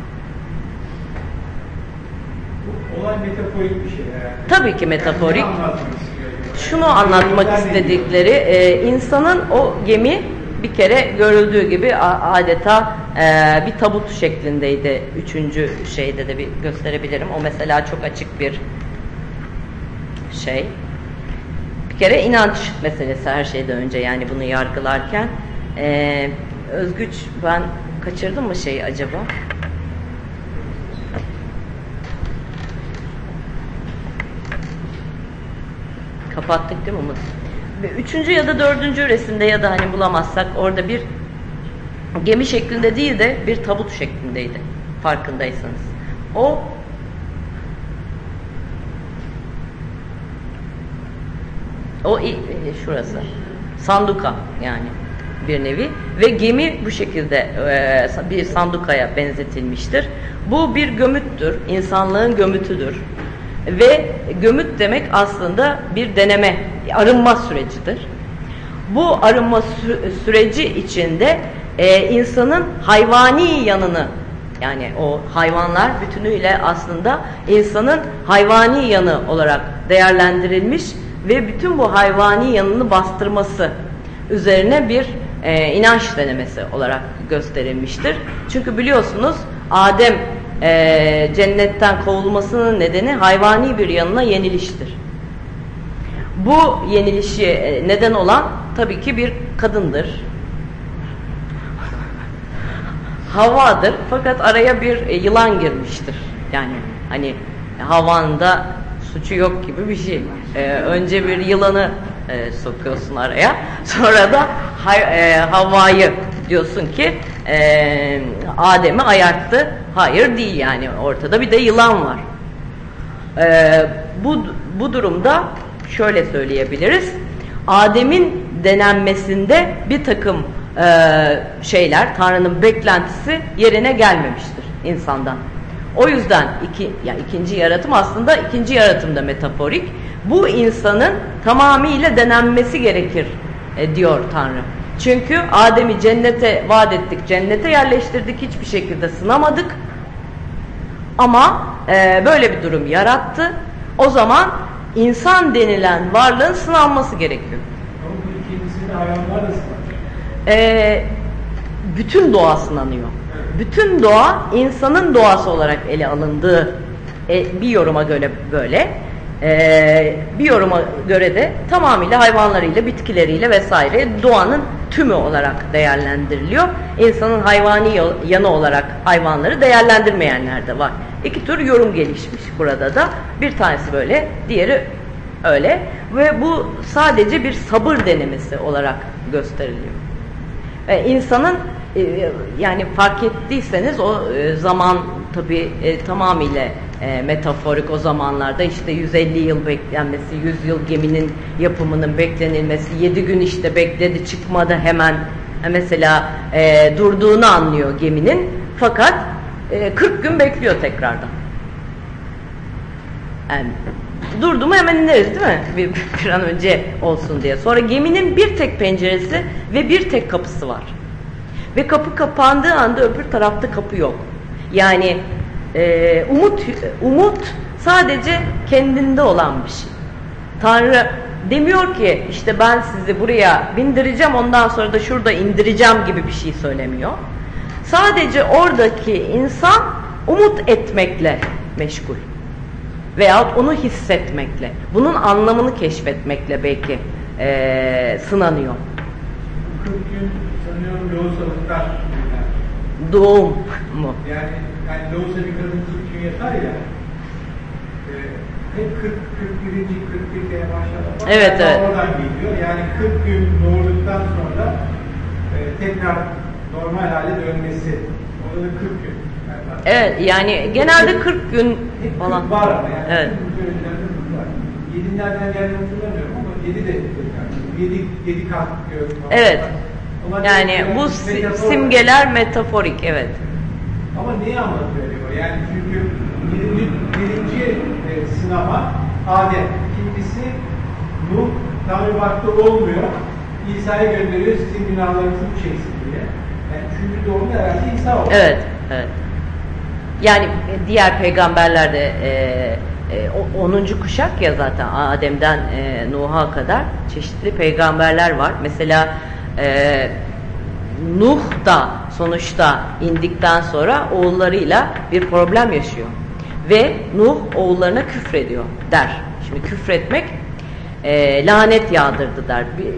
Bu olay metaforik bir şey herhalde. Tabii ki metaforik. Yani? Şunu anlatmak istedikleri e, insanın o gemi bir kere görüldüğü gibi adeta e, bir tabut şeklindeydi. Üçüncü şeyde de bir gösterebilirim. O mesela çok açık bir şey. Bir kere inanç meselesi her şeyden önce yani bunu yargılarken. E, Özgüç ben kaçırdım mı şeyi acaba? Kapattık değil mi Umut? Üçüncü ya da dördüncü resimde ya da hani bulamazsak orada bir gemi şeklinde değil de bir tabut şeklindeydi. Farkındaysanız. O o e, şurası. Sanduka yani bir nevi ve gemi bu şekilde e, bir sandukaya benzetilmiştir. Bu bir gömüttür. insanlığın gömütüdür. Ve gömüt demek aslında bir deneme, arınma sürecidir. Bu arınma sü- süreci içinde e, insanın hayvani yanını yani o hayvanlar bütünüyle aslında insanın hayvani yanı olarak değerlendirilmiş ve bütün bu hayvani yanını bastırması üzerine bir e, inanç denemesi olarak gösterilmiştir. Çünkü biliyorsunuz Adem e, cennetten kovulmasının nedeni hayvani bir yanına yeniliştir. Bu yenilişi e, neden olan tabii ki bir kadındır. Havvadır fakat araya bir e, yılan girmiştir. Yani hani Havva'nın da suçu yok gibi bir şey. E, önce bir yılanı e, sokuyorsun araya. (laughs) Sonra da hay- e, Havva'yı diyorsun ki e, Adem'i ayarttı. Hayır değil yani ortada bir de yılan var. Ee, bu, bu durumda şöyle söyleyebiliriz. Adem'in denenmesinde bir takım e, şeyler, Tanrı'nın beklentisi yerine gelmemiştir insandan. O yüzden iki, ya ikinci yaratım aslında ikinci yaratım da metaforik. Bu insanın tamamıyla denenmesi gerekir e, diyor Tanrı. Çünkü Adem'i cennete vaat ettik, cennete yerleştirdik, hiçbir şekilde sınamadık. Ama e, böyle bir durum yarattı. O zaman insan denilen varlığın sınanması gerekiyor. Ama bu ikincisinde hayvanlar da. E, bütün doğa sınanıyor. Bütün doğa insanın doğası olarak ele alındığı e, bir yoruma göre böyle. E, bir yoruma göre de tamamıyla hayvanlarıyla, bitkileriyle vesaire doğanın tümü olarak değerlendiriliyor. İnsanın hayvani yanı olarak hayvanları değerlendirmeyenler de var. İki tür yorum gelişmiş burada da. Bir tanesi böyle, diğeri öyle. Ve bu sadece bir sabır denemesi olarak gösteriliyor. E, insanın e, yani fark ettiyseniz o e, zaman tabi e, tamamıyla e, metaforik o zamanlarda işte 150 yıl beklenmesi, 100 yıl geminin yapımının beklenilmesi, 7 gün işte bekledi çıkmadı hemen E, mesela e, durduğunu anlıyor geminin fakat e, 40 gün bekliyor tekrardan. Yani durdu mu hemen ineriz değil mi? (laughs) Bir, bir an önce olsun diye. Sonra geminin bir tek penceresi ve bir tek kapısı var. Ve kapı kapandığı anda öbür tarafta kapı yok. Yani e, umut umut sadece kendinde olan bir şey. Tanrı demiyor ki işte ben sizi buraya bindireceğim ondan sonra da şurada indireceğim gibi bir şey söylemiyor. Sadece oradaki insan umut etmekle meşgul. Veyahut onu hissetmekle, bunun anlamını keşfetmekle belki eee, sınanıyor. 40 gün sanıyorum. Yani, Doğum mu? yani, yani kadın 40 gün yatar ya. hep 40 41. 41'e başladı. Evet, Yani evet. Oradan geliyor. Yani 40 gün doğurduktan sonra e, tekrar normal hale dönmesi. Orada da 40 gün. Yani Evet yani genelde 40 gün falan. 40 var ama yani. Evet. Bütün ülkelerde 40 var. 7 nereden geldiğini hatırlamıyorum ama 7 de 7 7 kat falan Evet. var. Ama Yani bu si- simgeler metaforik evet. Ama neyi anlatıyor diyor? Yani çünkü birinci, birinci e, sınava Adem, ikincisi Nuh, Tanrı baktı olmuyor. İsa'ya gönderiyor sizin günahlarınızı bu çeksin diye. Yani üçüncü doğumda herhalde İsa oldu. Evet, evet. Yani e, diğer peygamberler de e, e, o- 10. kuşak ya zaten Adem'den e, Nuh'a kadar çeşitli peygamberler var. Mesela e, Nuh da sonuçta indikten sonra oğullarıyla bir problem yaşıyor. Ve Nuh oğullarına küfrediyor der. Şimdi küfretmek e, lanet yağdırdı der. Bir,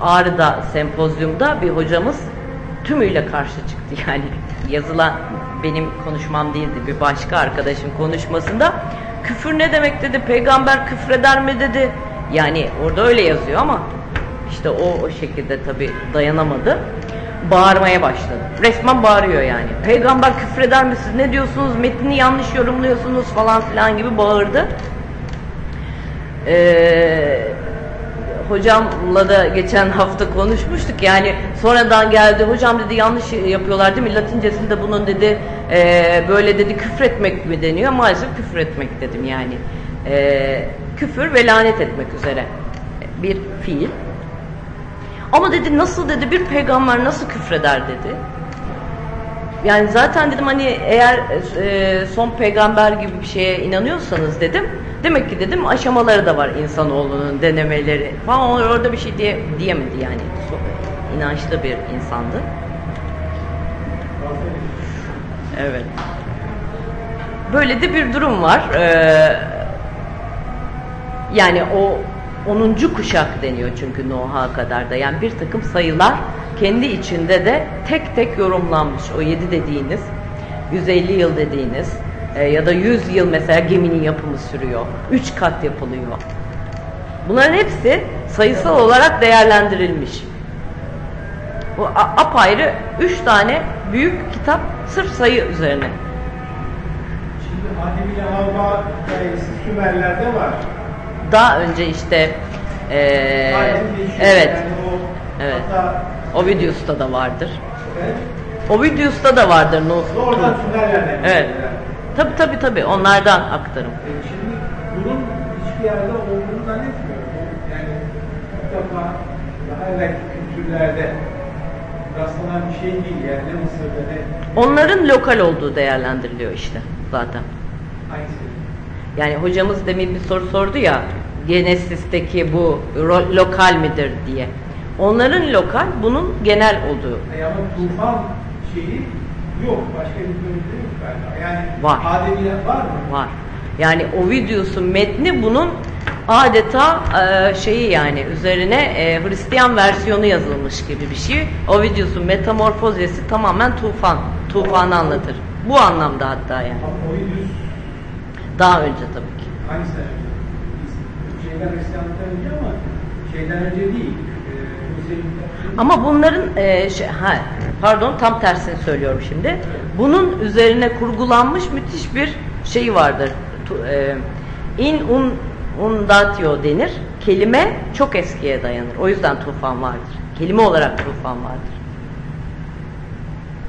Ağrı'da sempozyumda bir hocamız tümüyle karşı çıktı (laughs) yani yazılan benim konuşmam değildi bir başka arkadaşın konuşmasında küfür ne demek dedi peygamber küfreder mi dedi yani orada öyle yazıyor ama işte o o şekilde tabi dayanamadı. Bağırmaya başladı. Resmen bağırıyor yani. Peygamber küfreder mi siz ne diyorsunuz metni yanlış yorumluyorsunuz falan filan gibi bağırdı. Eee hocamla da geçen hafta konuşmuştuk. Yani sonradan geldi hocam dedi yanlış yapıyorlar değil mi? Latincesinde bunun dedi. E, böyle dedi küfretmek mi deniyor? Maalesef küfretmek dedim yani. E, küfür ve lanet etmek üzere bir fiil ama dedi nasıl dedi bir peygamber nasıl küfreder dedi yani zaten dedim hani eğer e, son peygamber gibi bir şeye inanıyorsanız dedim demek ki dedim aşamaları da var insanoğlunun denemeleri falan orada bir şey diye, diyemedi yani inançlı bir insandı. Evet. Böyle de bir durum var. Ee, yani o 10. kuşak deniyor çünkü Noah'a kadar da. Yani bir takım sayılar kendi içinde de tek tek yorumlanmış. O 7 dediğiniz, 150 yıl dediğiniz e, ya da 100 yıl mesela geminin yapımı sürüyor. 3 kat yapılıyor. Bunların hepsi sayısal olarak değerlendirilmiş. Bu apayrı 3 tane büyük kitap sırf sayı üzerine. Şimdi Adem ile Havva hikayesi Sümerler'de var. Daha önce işte geçiyor. evet Evet. Ovidius'ta da vardır. Ovidius'ta da vardır Sümerler'den. Evet. Tabi tabi tabi onlardan aktarım. E, Şimdi bunun hiçbir yerde olduğunu zannetmiyorum. Yani mutlaka daha evvelki kültürlerde rastlanan bir şey değil. Yani ne Mısır'da ne Onların lokal olduğu değerlendiriliyor işte zaten. hangisi. Yani hocamız demin bir soru sordu ya Genesis'teki bu lokal midir diye. Onların lokal bunun genel olduğu. E, ama tufan şeyi yok. Başka bir bölümde yok galiba. Yani Var. Adem'le var mı? var. Yani Ovidius'un metni bunun adeta e, şeyi yani üzerine e, Hristiyan versiyonu yazılmış gibi bir şey. Ovidius'un metamorfozesi tamamen tufan, tufanı anlatır. Bu anlamda hatta yani. Ama Ovidus Daha önce tabii ki. hangisinden önce? Şeyden Hristiyanlıktan önce ama şeyden önce değil. E, Hristiyanlıktan Ama bunların e, şey, ha, pardon tam tersini söylüyorum şimdi. Bunun üzerine kurgulanmış müthiş bir şey vardır. Tu- e, in un undatio denir. Kelime çok eskiye dayanır. O yüzden tufan vardır. Kelime olarak tufan vardır.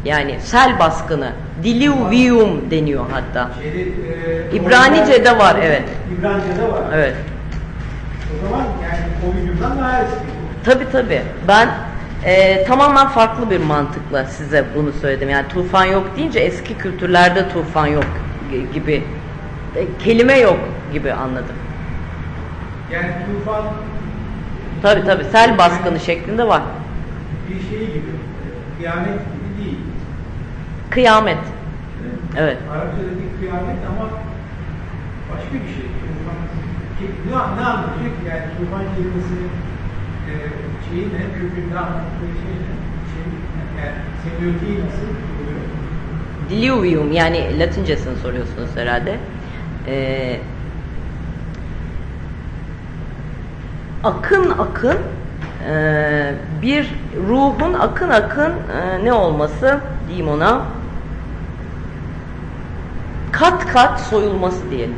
Yani sel baskını, diluvium deniyor hatta. Şeyde, e, İbranice'de var, evet. İbranice'de var. Evet. O zaman yani Ovidus'dan daha eski. Tabii tabii. Ben e, tamamen farklı bir mantıkla size bunu söyledim. Yani tufan yok deyince eski kültürlerde tufan yok gi- gibi e, kelime yok gibi anladım. Yani tufan Tabii tabii sel baskını şeklinde var. bir şey gibi, e, kıyamet. Evet. Arapçadaki kıyamet ama başka bir şey. Ne, ne anlatacak? Yani tufan kelimesinin e, şeyi ne, kökünde anlattığı şey ne? Şey, yani semiotiği nasıl oluyor? Diluvium yani latincesini soruyorsunuz herhalde. e, akın akın e, bir ruhun akın akın e, ne olması diyeyim ona kat kat soyulması diyelim.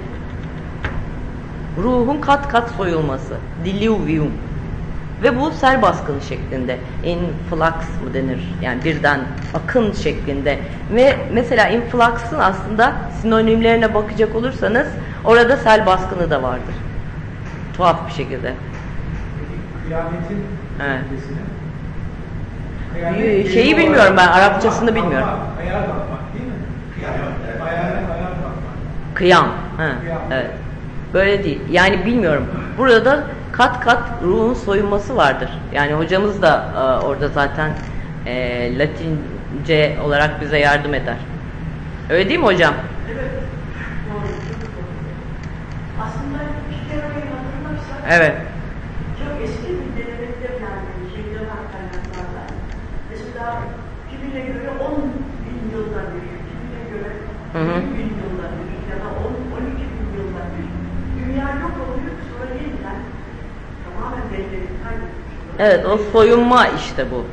Ruhun kat kat soyulması. Diluvium. Ve bu sel baskını şeklinde. Influx mı denir? Yani birden akın şeklinde. Ve mesela influx'ın aslında sinonimlerine bakacak olursanız orada sel baskını da vardır. Tuhaf bir şekilde. Kıyametin Evet. Kıyamet şeyi bilmiyorum ben, Arapçasını bilmiyorum. Ayağa kalkmak değil mi? Kıyamet, evet. Ayağa, ayağa kalkmak. Kıyam. Ha, Kıyam. evet. Böyle değil. Yani bilmiyorum. Burada kat kat ruhun soyunması vardır. Yani hocamız da e, orada zaten e, Latince olarak bize yardım eder. Öyle değil mi hocam? Evet. Doğru. Aslında bir kere hatırlarsak Evet. çok eski bir gelenekte yani şeyden kaynaklarla. Mesela kimine göre 10 bin yılda bir, kimine göre Hı hı. 20 bin yılda bir ya da 10, 12 bin yılda bir dünya yok oluyor sonra yeniden tamamen dengeyi kaybetmiş. Evet o soyunma işte bu.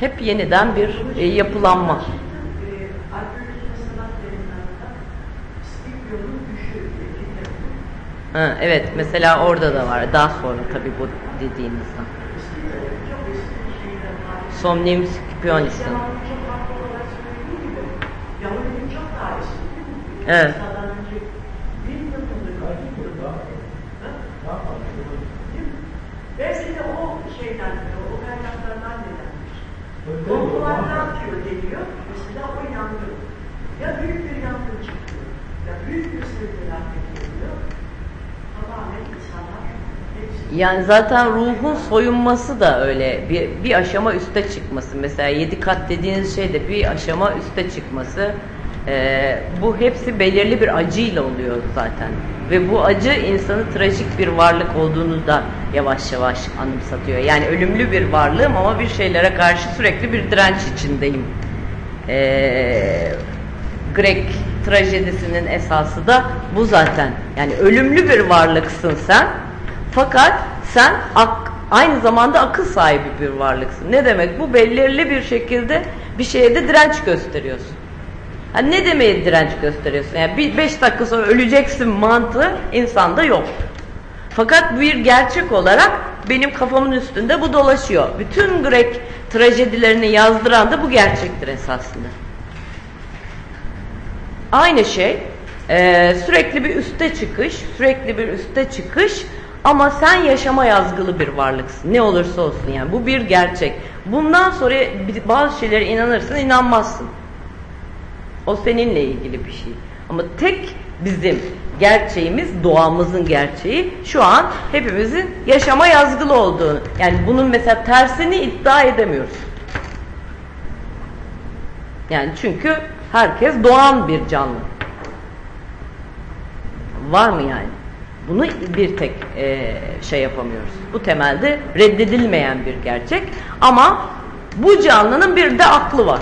Hep yeniden bir e, yapılanma. Ha, evet mesela orada da var. Daha sonra tabii bu var. Somnium Scipionis'in. Zamanı çok farklı olarak söylediği gibi Yahudi çok daha eski değil mi? Evet. İsa'dan önce bin yıldır, Kaç bin yıl yıldır. daha? Ha? Daha fazla. Değil mi? Belki de o şeyden, o kaynaklardan nedenmiş. Öyle Korkular ne yapıyor deniyor. Mesela o yangın. Ya büyük bir yangın çıkıyor. Ya büyük bir felaket geliyor. Tamamen Yani zaten ruhun soyunması da öyle bir, bir aşama üste çıkması. Mesela yedi kat dediğiniz şey de bir aşama üste çıkması. Ee, bu hepsi belirli bir acıyla oluyor zaten. Ve bu acı insanı trajik bir varlık olduğunu da yavaş yavaş anımsatıyor. Yani ölümlü bir varlığım ama bir şeylere karşı sürekli bir direnç içindeyim. Ee, Grek trajedisinin esası da bu zaten. Yani ölümlü bir varlıksın sen. Fakat sen ak- aynı zamanda akıl sahibi bir varlıksın. Ne demek bu? Belirli bir şekilde bir şeye de direnç gösteriyorsun. Ha ne demeye direnç gösteriyorsun? Yani bir beş dakika sonra öleceksin mantığı insanda yok. Fakat bir gerçek olarak benim kafamın üstünde bu dolaşıyor. Bütün Grek trajedilerini yazdıran da bu gerçektir esasında. Aynı şey e, sürekli bir üste çıkış, sürekli bir üste çıkış ama sen yaşama yazgılı bir varlıksın. Ne olursa olsun yani bu bir gerçek. Bundan sonra bazı şeylere inanırsın, inanmazsın. O seninle ilgili bir şey. Ama tek bizim gerçeğimiz, doğamızın gerçeği şu an hepimizin yaşama yazgılı olduğunu. Yani bunun mesela tersini iddia edemiyoruz. Yani çünkü herkes doğan bir canlı. Var mı yani? Bunu bir tek e, şey yapamıyoruz. Bu temelde reddedilmeyen bir gerçek. Ama bu canlının bir de aklı var.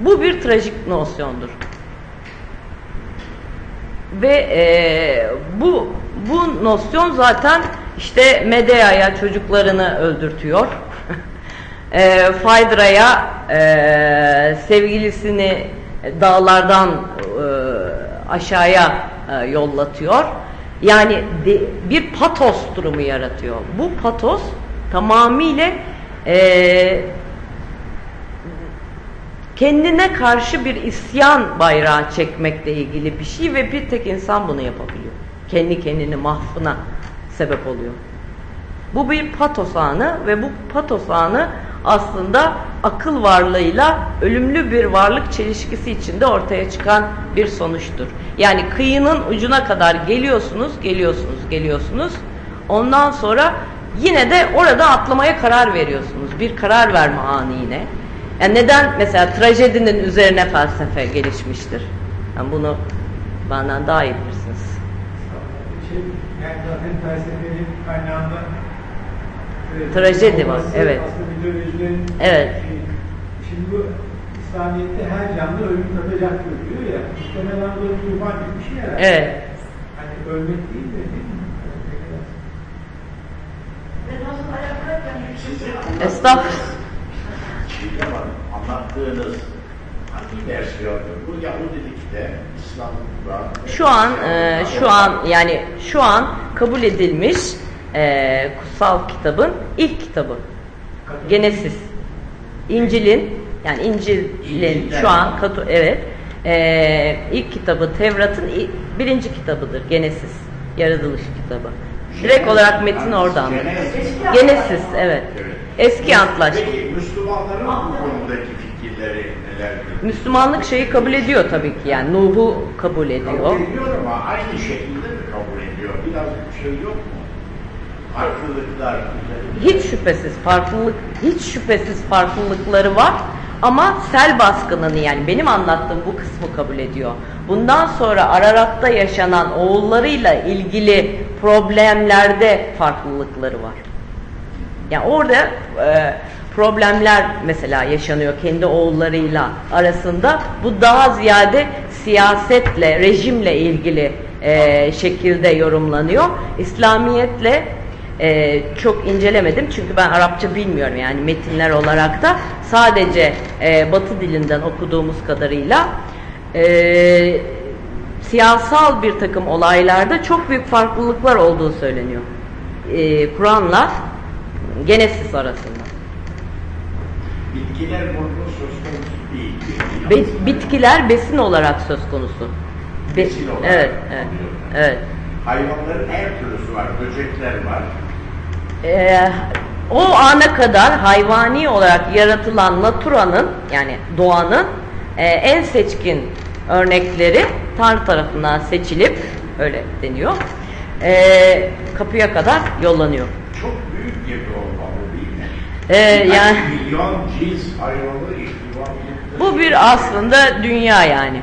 Bu bir trajik nosyondur. Ve e, bu bu nosyon zaten işte Medea'ya çocuklarını öldürtüyor. (laughs) e, Phaedra'ya e, sevgilisini dağlardan e, aşağıya e, yollatıyor. Yani de, bir patos durumu yaratıyor. Bu patos tamamıyla e, kendine karşı bir isyan bayrağı çekmekle ilgili bir şey ve bir tek insan bunu yapabiliyor. Kendi kendini mahfına sebep oluyor. Bu bir patos anı ve bu patos anı aslında akıl varlığıyla ölümlü bir varlık çelişkisi içinde ortaya çıkan bir sonuçtur. Yani kıyının ucuna kadar geliyorsunuz, geliyorsunuz, geliyorsunuz. Ondan sonra yine de orada atlamaya karar veriyorsunuz. Bir karar verme anı yine. Yani neden mesela trajedinin üzerine felsefe gelişmiştir? Yani bunu benden daha iyi bilirsiniz. Şey, yani zaten felsefenin kaynağında e, Trajedi var, evet. Evet. şey, şimdi bu İslamiyet'te her canlı ölüm tadacaktır diyor ya. Muhtemelen bu tufan gibi bir şey herhalde. Evet. Hani ölmek değil de değil mi? Şey Estağfurullah. Çiğdem Hanım, anlattığınız hangi versiyondur? Bu Yahudilikte, İslam'da... Şu an e, şu an yani şu an kabul edilmiş e, kutsal kitabın ilk kitabı. Genesis. İncil'in yani İncil'in şu an katu evet e, ilk kitabı Tevrat'ın birinci kitabıdır Genesis. Yaratılış kitabı. Direkt olarak metin oradan. Genesis evet. Eski antlaşma. Peki Müslümanların bu konudaki fikirleri nelerdir? Müslümanlık şeyi kabul ediyor tabii ki yani Nuh'u kabul ediyor. Kabul ediyor ama aynı şekilde mi kabul ediyor? Biraz bir şey yok mu? Farklılıklar. Hiç şüphesiz farklılık, hiç şüphesiz farklılıkları var ama sel baskınını yani benim anlattığım bu kısmı kabul ediyor. Bundan sonra Ararat'ta yaşanan oğullarıyla ilgili problemlerde farklılıkları var. Yani orada e, problemler mesela yaşanıyor kendi oğullarıyla arasında. Bu daha ziyade siyasetle, rejimle ilgili e, şekilde yorumlanıyor. İslamiyetle e, çok incelemedim çünkü ben Arapça bilmiyorum yani metinler olarak da sadece e, Batı dilinden okuduğumuz kadarıyla e, siyasal bir takım olaylarda çok büyük farklılıklar olduğu söyleniyor. E, Kur'an'la Genesis arasında. Bitkiler burada söz konusu değil. Be- bitkiler besin olarak söz konusu. Be- Besin olarak evet, evet, evet. Hayvanların her türlüsü var. Böcekler var. Ee, o ana kadar hayvani olarak yaratılan naturanın yani doğanın e, en seçkin örnekleri Tanrı tarafından seçilip öyle deniyor. e, kapıya kadar yollanıyor. Bir olmalı değil mi? Ee, yani- milyon cins ediyor. Bu bir aslında dünya yani.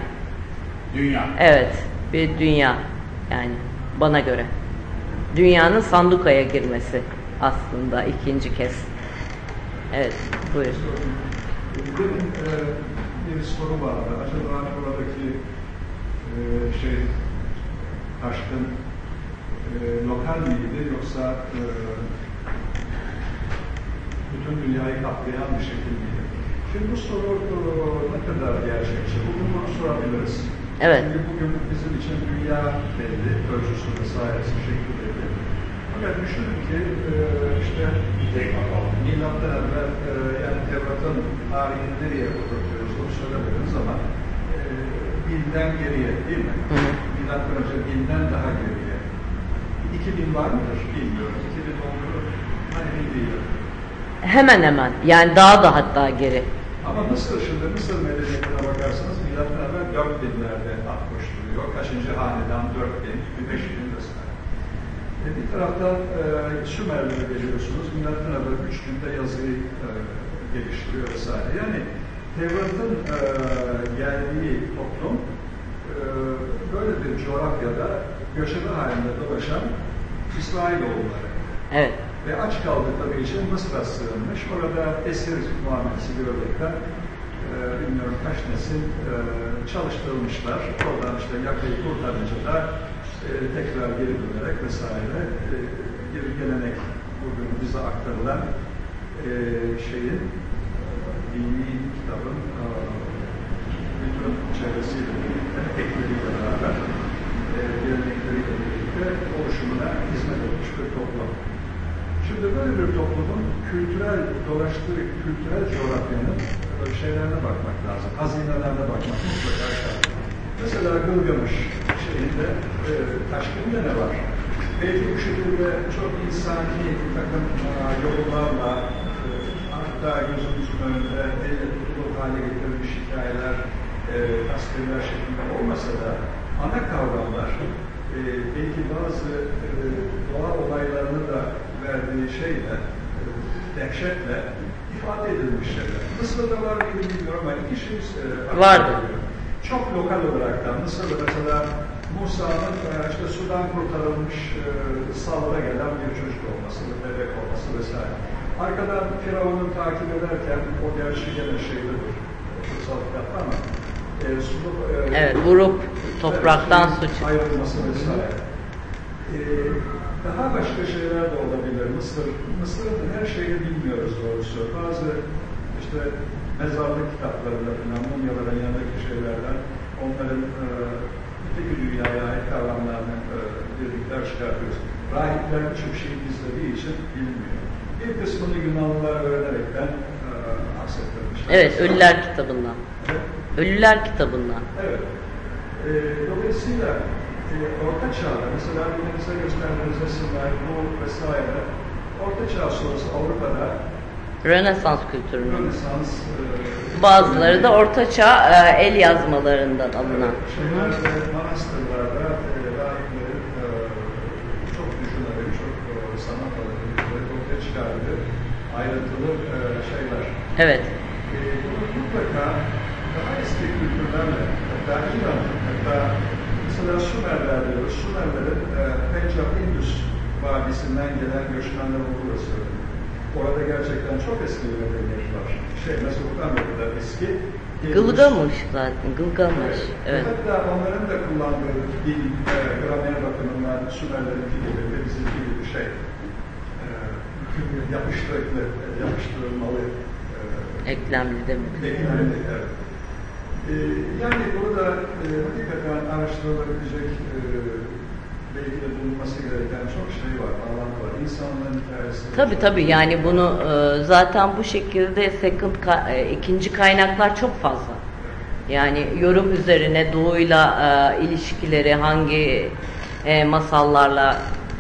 Dünya. Evet, bir dünya yani bana göre. Dünyanın sandukaya girmesi aslında ikinci kez. Evet, buyur. Benim e, bir soru vardı. Acaba buradaki e, şey taşkın e, lokal miydi yoksa e, bütün dünyayı kaplayan bir şekil miydi? Şimdi bu soru ne kadar gerçekçi? Bunu sorabiliriz. Evet. Çünkü bugün bizim için dünya belli, ölçüsü vesairesi şekli belli. Fakat düşünün ki e, işte. Milattan evvel e, yani Tevrat'ın tarihini nereye oturtuyoruz onu söylemediğiniz zaman e, binden geriye değil mi? Hı. Milattan önce binden daha geriye. 2000 var mıdır? Bilmiyorum. 2000 olduğunu hani bilmiyorum. Hemen hemen yani daha da hatta geri. Ama Mısır şimdi Mısır medeniyetine bakarsanız milattan evvel 4000'lerde at koşturuyor. Kaçıncı hanedan 4000, 5000 vesaire. E, bir taraftan e, Sümerlere geliyorsunuz. Milattan evvel 3000'de yazıyı e, geliştiriyor vesaire. Yani Tevrat'ın e, geldiği toplum e, böyle bir coğrafyada göçebe halinde dolaşan İsrailoğulları. Evet. Ve aç kaldıkları için Mısır'a sığınmış. Orada esir muamelesi gördükten e, bilmiyorum kaç nesil e, çalıştırılmışlar. Oradan işte yakayı kurtarınca da e, tekrar geri dönerek vesaire e, bir gelenek bugün bize aktarılan e, şeyin e, dini kitabın e, bütün çevresiyle birlikte, ekleriyle beraber e, gelenekleriyle birlikte oluşumuna hizmet etmiş bir toplum. Şimdi böyle bir toplumun kültürel, dolaştığı kültürel coğrafyanın şeylerine bakmak lazım, hazinelerine bakmak mutlaka şart. Mesela Gılgamış şeyinde, e, Taşkın'da ne var? Belki bu şekilde çok insani takım e, yollarla, e, hatta gözümüzün önünde elle tutulur hale getirilmiş hikayeler, e, tasvirler şeklinde olmasa da ana kavramlar, e, belki bazı e, doğa olaylarını da verdiği şeyle, e, dehşetle ifade edilmiş şeyler. Mısır'da var mıydı bilmiyorum ama iki şey e, Vardı. Çok lokal olarak da Mısır'da mesela Musa'nın e, işte sudan kurtarılmış e, gelen bir çocuk olması, bir bebek olması vesaire. Arkadan Firavun'u takip ederken o gerçi gene şeydedir, e, kutsallık yaptı ama e, suluk, e, Evet, vurup topraktan evet, su çıktı. ayrılması vesaire. E, daha başka şeyler de olabilir. Mısır, Mısır'ın her şeyini bilmiyoruz doğrusu. Bazı işte mezarlık kitaplarında falan mumyaların yanındaki şeylerden onların e, öteki dünyaya ait kavramlarını e, birlikler çıkartıyoruz. Rahipler birçok şeyi gizlediği için bilinmiyor. Bir kısmını Yunanlılar öğrenerekten e, aksettirmişler. Evet, Ölüler kitabından. Evet. Ölüler kitabından. Evet. E, dolayısıyla Orta Çağ'da, mesela birbirinize gösterdiğiniz resimler, bu vesaire, Orta Çağ sonrası Avrupa'da Rönesans kültürünün. Rönesans e, Bazıları da Orta Çağ e, el yazmalarından alınan. Şeylerde, manastırlarda e, rahiplerin e, çok düşünerek, çok e, sanat alanı ortaya çıkardığı ayrıntılı e, şeyler. Evet. E, bunu mutlaka daha eski kültürlerle, hatta İran, hatta mesela Sümerler diyoruz. Sümerlerin e, Pencap Indus Vadisi'nden gelen göçmenler olduğu söyleniyor. Orada gerçekten çok eski bir medeniyet var. Şey, Mezopotamya'da eski. Gılgamış zaten. Gılgamış. Evet. Hatta onların da kullandığı dil, e, gramer bakımından Sümerlerinki gibi ve bizimki gibi şey, e, yapıştırıklı, yapıştırılmalı e, Eklemli demek. Eklemli, evet. Ee, yani burada e, hakikaten araştırılabilecek e, belki de bulunması gereken çok şey var, bağlantı var. İnsanların hikayesi. Tabii tabii yani bunu e, zaten bu şekilde second ka- e, ikinci kaynaklar çok fazla. Yani yorum üzerine doğuyla e, ilişkileri hangi e, masallarla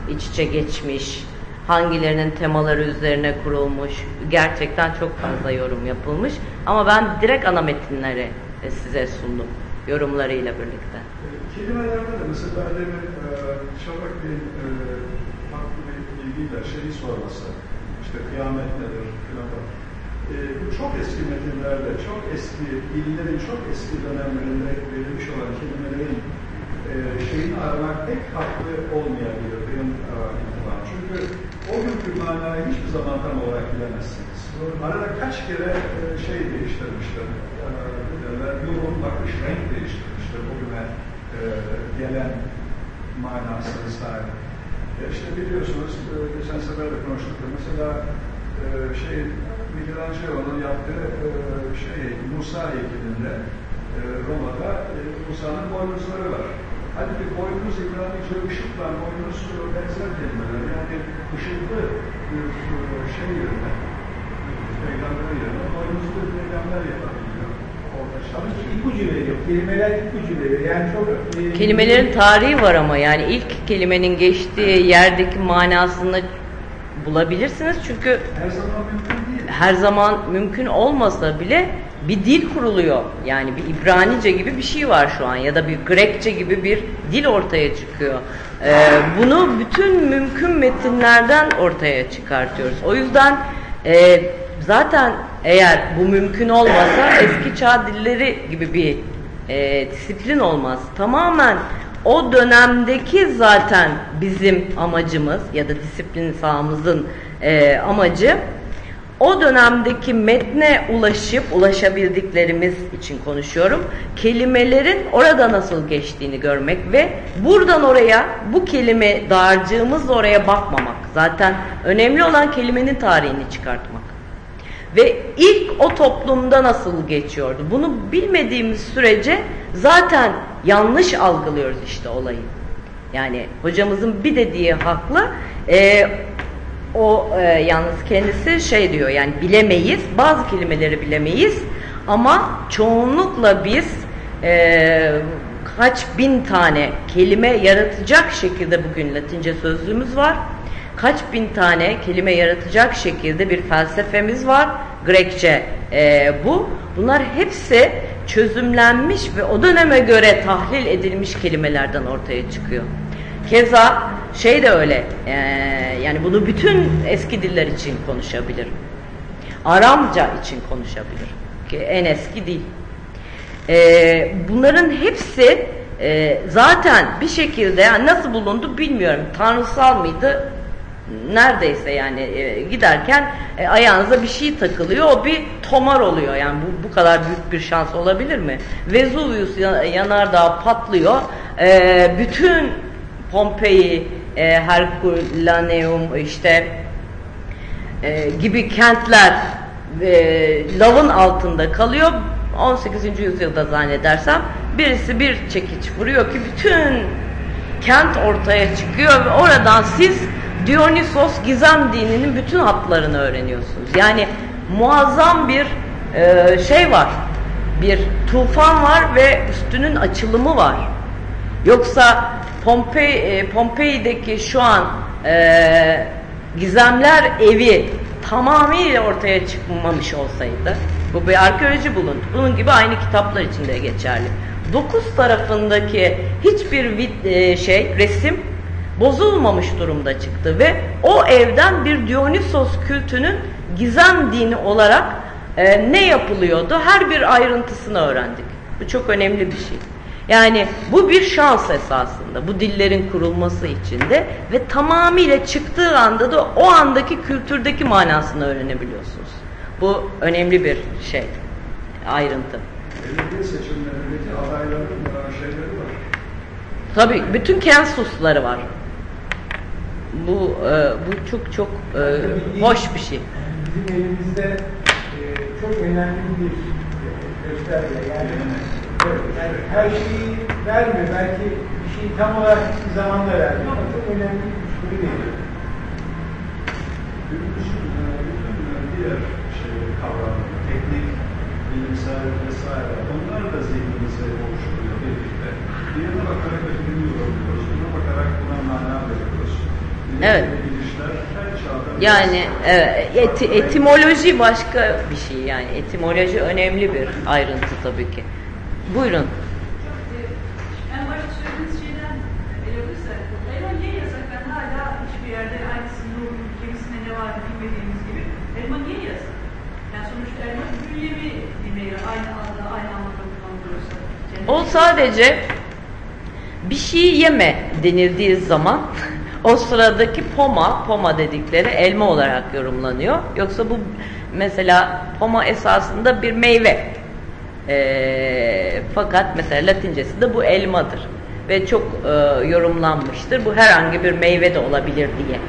iç içe geçmiş, hangilerinin temaları üzerine kurulmuş gerçekten çok fazla yorum yapılmış. Ama ben direkt ana metinleri size sundum yorumlarıyla birlikte. Kelimelerde de mesela demin e, Şafak Bey'in farklı bir bilgiyle şeyi sorması, işte kıyamet nedir filan. E, bu çok eski metinlerde, çok eski, bilgilerin çok eski dönemlerinde verilmiş olan kelimelerin e, şeyini aramak pek haklı olmayabilir benim e, intiban. Çünkü o günkü manayı hiçbir zaman tam olarak bilemezsiniz. Arada kaç kere e, şey değiştirmişler, e, yorum, bakış, renk değiştirmişler bugüne e, gelen manası vesaire. E, işte biliyorsunuz, e, geçen sefer de konuştuk da mesela e, şey, Michelangelo'nun yaptığı e, şey, Musa heykelinde e, Roma'da e, Musa'nın boynuzları var. Halbuki boynuz İbranice ışıkla boynuz benzer kelimeler. Yani ışıklı bir e, şey yerine, peygamber yerine boynuzlu bir peygamber yapabiliyor. Orada çalışıyor. İpucu veriyor. Kelimeler ipucu veriyor. Yani çok... e, Kelimelerin tarihi var ama yani ilk kelimenin geçtiği yerdeki manasını bulabilirsiniz çünkü Her zaman mümkün değil. her zaman mümkün olmasa bile bir dil kuruluyor. Yani bir İbranice gibi bir şey var şu an ya da bir Grekçe gibi bir dil ortaya çıkıyor. Ee, bunu bütün mümkün metinlerden ortaya çıkartıyoruz. O yüzden e, zaten eğer bu mümkün olmasa eski çağ dilleri gibi bir e, disiplin olmaz. Tamamen o dönemdeki zaten bizim amacımız ya da disiplin sahamızın e, amacı o dönemdeki metne ulaşıp ulaşabildiklerimiz için konuşuyorum. Kelimelerin orada nasıl geçtiğini görmek ve buradan oraya bu kelime dağarcığımızla oraya bakmamak. Zaten önemli olan kelimenin tarihini çıkartmak. Ve ilk o toplumda nasıl geçiyordu? Bunu bilmediğimiz sürece zaten yanlış algılıyoruz işte olayı. Yani hocamızın bir dediği haklı. Ee, o e, yalnız kendisi şey diyor yani bilemeyiz. Bazı kelimeleri bilemeyiz. Ama çoğunlukla biz e, kaç bin tane kelime yaratacak şekilde bugün Latince sözlüğümüz var. Kaç bin tane kelime yaratacak şekilde bir felsefemiz var. Grekçe e, bu. Bunlar hepsi çözümlenmiş ve o döneme göre tahlil edilmiş kelimelerden ortaya çıkıyor. Keza şey de öyle, e, yani bunu bütün eski diller için konuşabilirim. Aramca için konuşabilirim. Ki en eski dil. E, bunların hepsi e, zaten bir şekilde yani nasıl bulundu bilmiyorum. Tanrısal mıydı? Neredeyse yani e, giderken e, ayağınıza bir şey takılıyor o bir tomar oluyor yani bu, bu kadar büyük bir şans olabilir mi? Vesuvius yanardağ patlıyor e, bütün Pompei, e, Herculaneum işte e, gibi kentler e, lavın altında kalıyor 18. yüzyılda zannedersem birisi bir çekiç vuruyor ki bütün kent ortaya çıkıyor ve oradan siz Dionysos gizem dininin bütün hatlarını öğreniyorsunuz. Yani muazzam bir e, şey var. Bir tufan var ve üstünün açılımı var. Yoksa Pompei, e, Pompei'deki şu an e, gizemler evi tamamıyla ortaya çıkmamış olsaydı bu bir arkeoloji buluntu. Bunun gibi aynı kitaplar içinde geçerli. Dokuz tarafındaki hiçbir e, şey resim bozulmamış durumda çıktı ve o evden bir Dionysos kültünün gizem dini olarak e, ne yapılıyordu her bir ayrıntısını öğrendik. Bu çok önemli bir şey. Yani bu bir şans esasında bu dillerin kurulması içinde ve tamamıyla çıktığı anda da o andaki kültürdeki manasını öğrenebiliyorsunuz. Bu önemli bir şey, ayrıntı. Belediye seçimlerindeki adayların şeyleri var. Tabii bütün kensusları var. Bu e, bu çok çok e, hoş bir şey. Bizim elimizde e, çok önemli bir e, gösterge. Yani, yani her şeyi vermiyor. Belki bir şeyi tam olarak hiçbir zaman da vermiyor ama çok önemli bir güçlüğü veriyor. Bütün e, diğer şey, kavramlar, teknik, bilimsel vesaire, onlar da zihnimize oluşturuyor birlikte. Birine bakarak ötekini yorumluyoruz, buna bakarak buna mana veriyoruz. Evet. Yani eti, etimoloji başka bir şey yani etimoloji önemli bir ayrıntı tabii ki. Buyurun. O sadece bir şey yeme denildiği zaman o sıradaki poma, poma dedikleri elma olarak yorumlanıyor. Yoksa bu mesela poma esasında bir meyve. E, fakat mesela latincesi de bu elmadır. Ve çok e, yorumlanmıştır. Bu herhangi bir meyve de olabilir diye.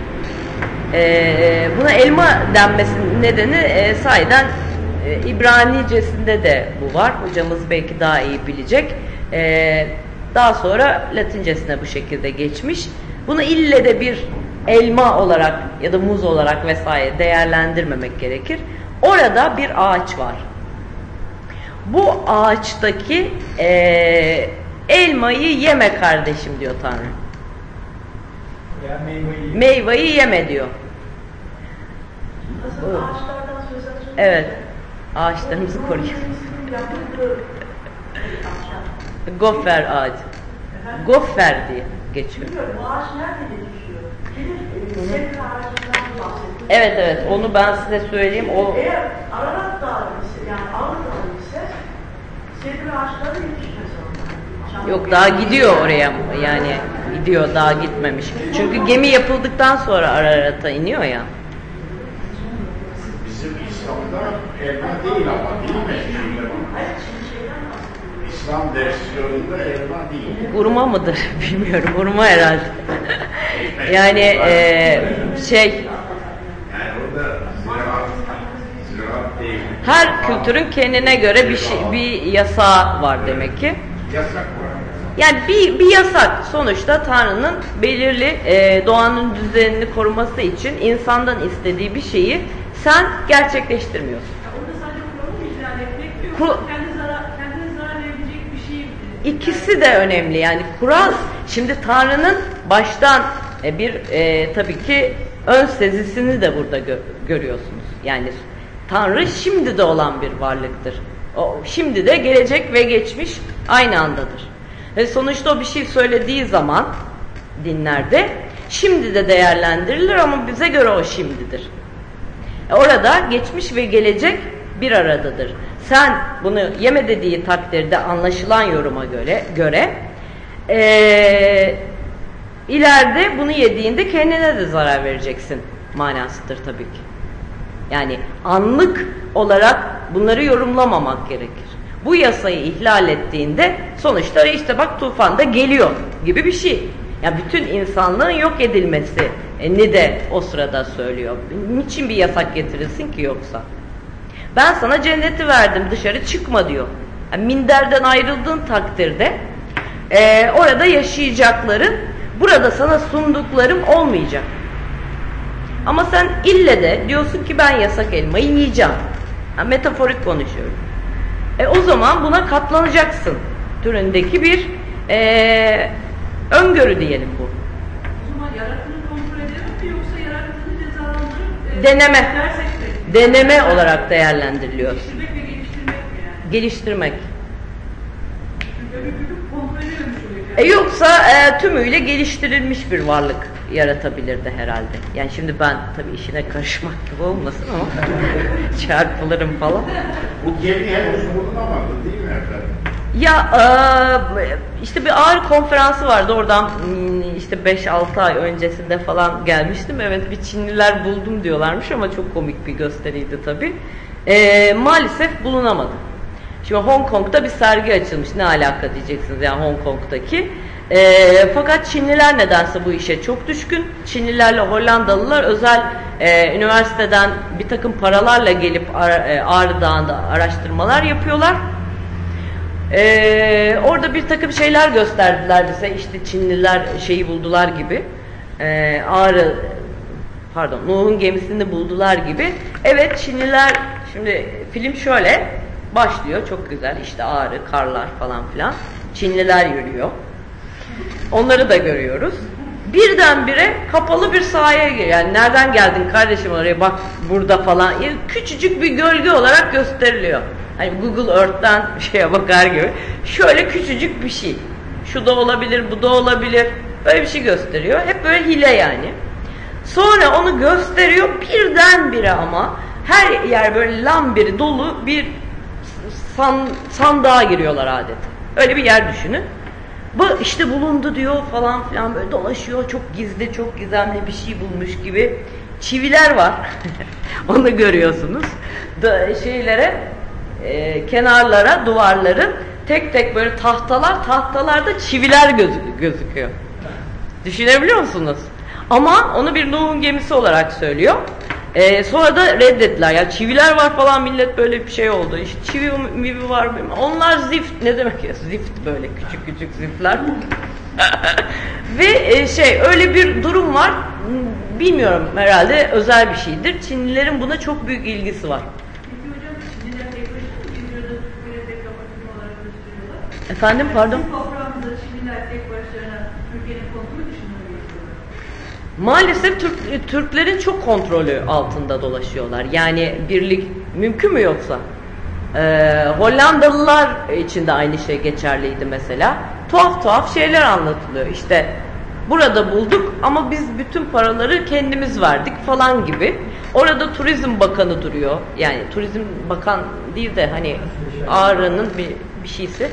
E, buna elma denmesinin nedeni e, sahiden e, İbranicesinde de bu var. Hocamız belki daha iyi bilecek. E, daha sonra latincesine bu şekilde geçmiş. Bunu ille de bir elma olarak ya da muz olarak vesaire değerlendirmemek gerekir. Orada bir ağaç var. Bu ağaçtaki e, elmayı yeme kardeşim diyor Tanrı. Ya meyveyi. Meyveyi yeme diyor. Nasıl Evet. ağaçlardan söz açılıyor? Evet. Ağaçlarımızı koruyun. (laughs) Gofer ağacı. Gofer diye geçiyor. Bilmiyorum bu ağaç nerede yetişiyor? Bir sevgi ağacından bahsediyor. Evet evet onu ben size söyleyeyim. O Eğer Ararat Dağı ise yani Dağı ise sevgi ağaçları yetişmez orada. Yok daha gidiyor oraya yani gidiyor daha gitmemiş. Çünkü gemi yapıldıktan sonra Ararat'a iniyor ya. Bizim İslam'da elma değil ama değil mi? Şimdi bak, Hayır şimdi şeyden bahsediyorum. İslam versiyonunda elma değil. Hurma mıdır (laughs) bilmiyorum. Hurma herhalde. yani e, şey her kültürün kendine göre bir şey, bir yasağı var demek ki. Yasak var. Yani bir, bir yasak sonuçta Tanrı'nın belirli e, doğanın düzenini koruması için insandan istediği bir şeyi sen gerçekleştirmiyorsun. Ya orada sadece kuralı mı ihlal etmek yok? Kur- Kendi zarar, kendine zarar verebilecek bir şey İkisi de önemli yani kural şimdi Tanrı'nın baştan e, bir e, tabii ki ön sezisini de burada gö- görüyorsunuz. Yani Tanrı şimdi de olan bir varlıktır. O şimdi de gelecek ve geçmiş aynı andadır. Ve sonuçta o bir şey söylediği zaman dinlerde şimdi de değerlendirilir ama bize göre o şimdidir. E, Orada geçmiş ve gelecek bir aradadır. Sen bunu yeme dediği takdirde anlaşılan yoruma göre göre eee, ileride bunu yediğinde kendine de zarar vereceksin manasıdır tabii ki. Yani anlık olarak bunları yorumlamamak gerekir. Bu yasayı ihlal ettiğinde sonuçta işte bak tufan da geliyor gibi bir şey. Ya bütün insanlığın yok edilmesi e, ni de o sırada söylüyor. Niçin bir yasak getirilsin ki yoksa? Ben sana cenneti verdim dışarı çıkma diyor. Yani minderden ayrıldığın takdirde e, orada yaşayacakların burada sana sunduklarım olmayacak. Ama sen ille de diyorsun ki ben yasak elmayı yiyeceğim. Yani metaforik konuşuyorum. E o zaman buna katlanacaksın türündeki bir e, öngörü diyelim bu. O zaman yarattığını kontrol edemem mi yoksa yarattığını cezalandırıp e, Deneme. dersek? Deneme olarak değerlendiriliyor. Geliştirmek. E yoksa e, tümüyle geliştirilmiş bir varlık yaratabilirdi herhalde. Yani şimdi ben tabii işine karışmak gibi olmasın ama (laughs) çarpılırım falan. Bu gemi henüz bulunamadı değil mi efendim? Ya e, işte bir ağır konferansı vardı oradan hmm, işte 5-6 ay öncesinde falan gelmiştim. Evet bir Çinliler buldum diyorlarmış ama çok komik bir gösteriydi tabii. E, maalesef bulunamadı. Şimdi Hong Kong'da bir sergi açılmış. Ne alaka diyeceksiniz yani Hong Kong'daki. E, fakat Çinliler nedense bu işe çok düşkün. Çinlilerle Hollandalılar özel e, üniversiteden bir takım paralarla gelip e, Ağrı Dağı'nda araştırmalar yapıyorlar. Ee, orada bir takım şeyler gösterdiler bize. İşte Çinliler şeyi buldular gibi. Ee, Ağrı pardon Nuh'un gemisini buldular gibi. Evet Çinliler şimdi film şöyle başlıyor. Çok güzel. İşte Ağrı, karlar falan filan. Çinliler yürüyor. Onları da görüyoruz. Birdenbire kapalı bir sahaya giriyor. Yani nereden geldin kardeşim oraya bak burada falan. Yani küçücük bir gölge olarak gösteriliyor. Hani Google Earth'ten şeye bakar gibi. Şöyle küçücük bir şey. Şu da olabilir, bu da olabilir. Böyle bir şey gösteriyor. Hep böyle hile yani. Sonra onu gösteriyor birdenbire ama her yer böyle lambiri dolu bir san, sandığa giriyorlar adeta. Öyle bir yer düşünün. Bu işte bulundu diyor falan filan böyle dolaşıyor. Çok gizli, çok gizemli bir şey bulmuş gibi. Çiviler var. (laughs) Onu görüyorsunuz. Da, şeylere e, kenarlara, duvarların tek tek böyle tahtalar, tahtalarda çiviler gözü, gözüküyor. Düşünebiliyor musunuz? Ama onu bir Nuh'un gemisi olarak söylüyor. Ee, sonra da reddettiler. Ya çiviler var falan millet böyle bir şey oldu. İşte çivi mivi var. Onlar zift. Ne demek ya? Zift böyle küçük küçük ziftler. (laughs) Ve e, şey öyle bir durum var. Bilmiyorum herhalde özel bir şeydir. Çinlilerin buna çok büyük ilgisi var. Peki hocam Çinliler tek başına mı geliyor da Türkiye'de tek kapatımı olarak gösteriyorlar? Efendim pardon? Bizim toprağımızda Çinliler tek başlarına Türkiye'nin kontrolü dışında? Maalesef Türk, Türklerin çok kontrolü altında dolaşıyorlar. Yani birlik mümkün mü yoksa? Ee, Hollandalılar için de aynı şey geçerliydi mesela. Tuhaf tuhaf şeyler anlatılıyor. İşte burada bulduk ama biz bütün paraları kendimiz verdik falan gibi. Orada Turizm Bakanı duruyor. Yani Turizm Bakan değil de hani Ağrı'nın bir, bir şeysi.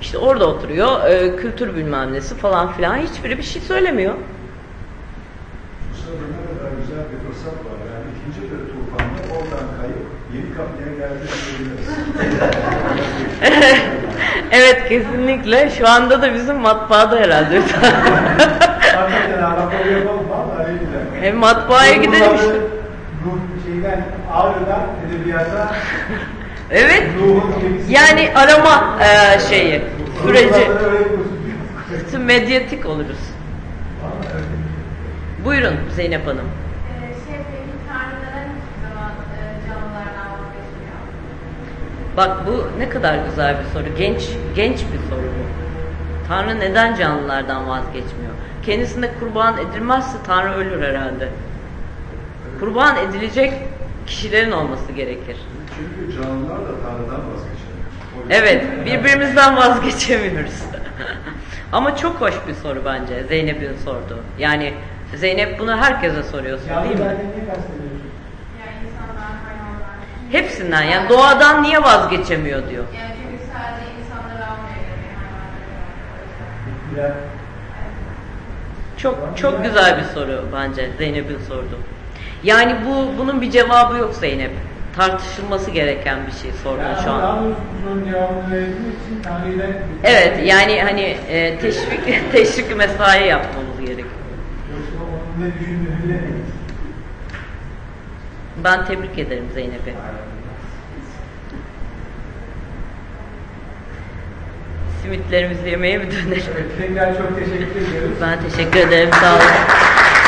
İşte orada oturuyor. Ee, kültür bilmem nesi falan filan. Hiçbiri bir şey söylemiyor. Bu sırada ne kadar güzel bir fırsat var. Yani ikinci bir tufanda oradan kayıp yeni kapıya geldiğini (laughs) evet kesinlikle. Şu anda da bizim matbaada herhalde. (laughs) Hem matbaaya gidelim işte. Şeyden Ağrı'dan edebiyata Evet. Yani arama e, şeyi, süreci. Medyatik oluruz. Buyurun Zeynep Hanım. Ee, şey e? Bak bu ne kadar güzel bir soru. Genç genç bir soru bu. Tanrı neden canlılardan vazgeçmiyor? Kendisine kurban edilmezse Tanrı ölür herhalde. Kurban edilecek kişilerin olması gerekir. Çünkü canlılar da Tanrı'dan vazgeçemiyor. Evet, birbirimizden vazgeçemiyoruz. (laughs) Ama çok hoş bir soru bence Zeynep'in sorduğu. Yani Zeynep bunu herkese soruyorsun Yalnız değil mi? derken ne kastediyorsun? Yani insanlar, hayvanlar. Hepsinden yani doğadan niye vazgeçemiyor diyor. Yani çünkü sadece insanları almıyor yani. Çok çok güzel bir soru bence Zeynep'in sordu. Yani bu bunun bir cevabı yok Zeynep. Tartışılması gereken bir şey sordun Yani şu an. Evet yani hani e, teşvik (laughs) teşvik mesai yapmamız gerekiyor. Ben tebrik ederim Zeynep'i. Simitlerimizi yemeye mi dönelim? Evet, tekrar çok teşekkür ediyoruz. Ben teşekkür ederim. Sağ olun.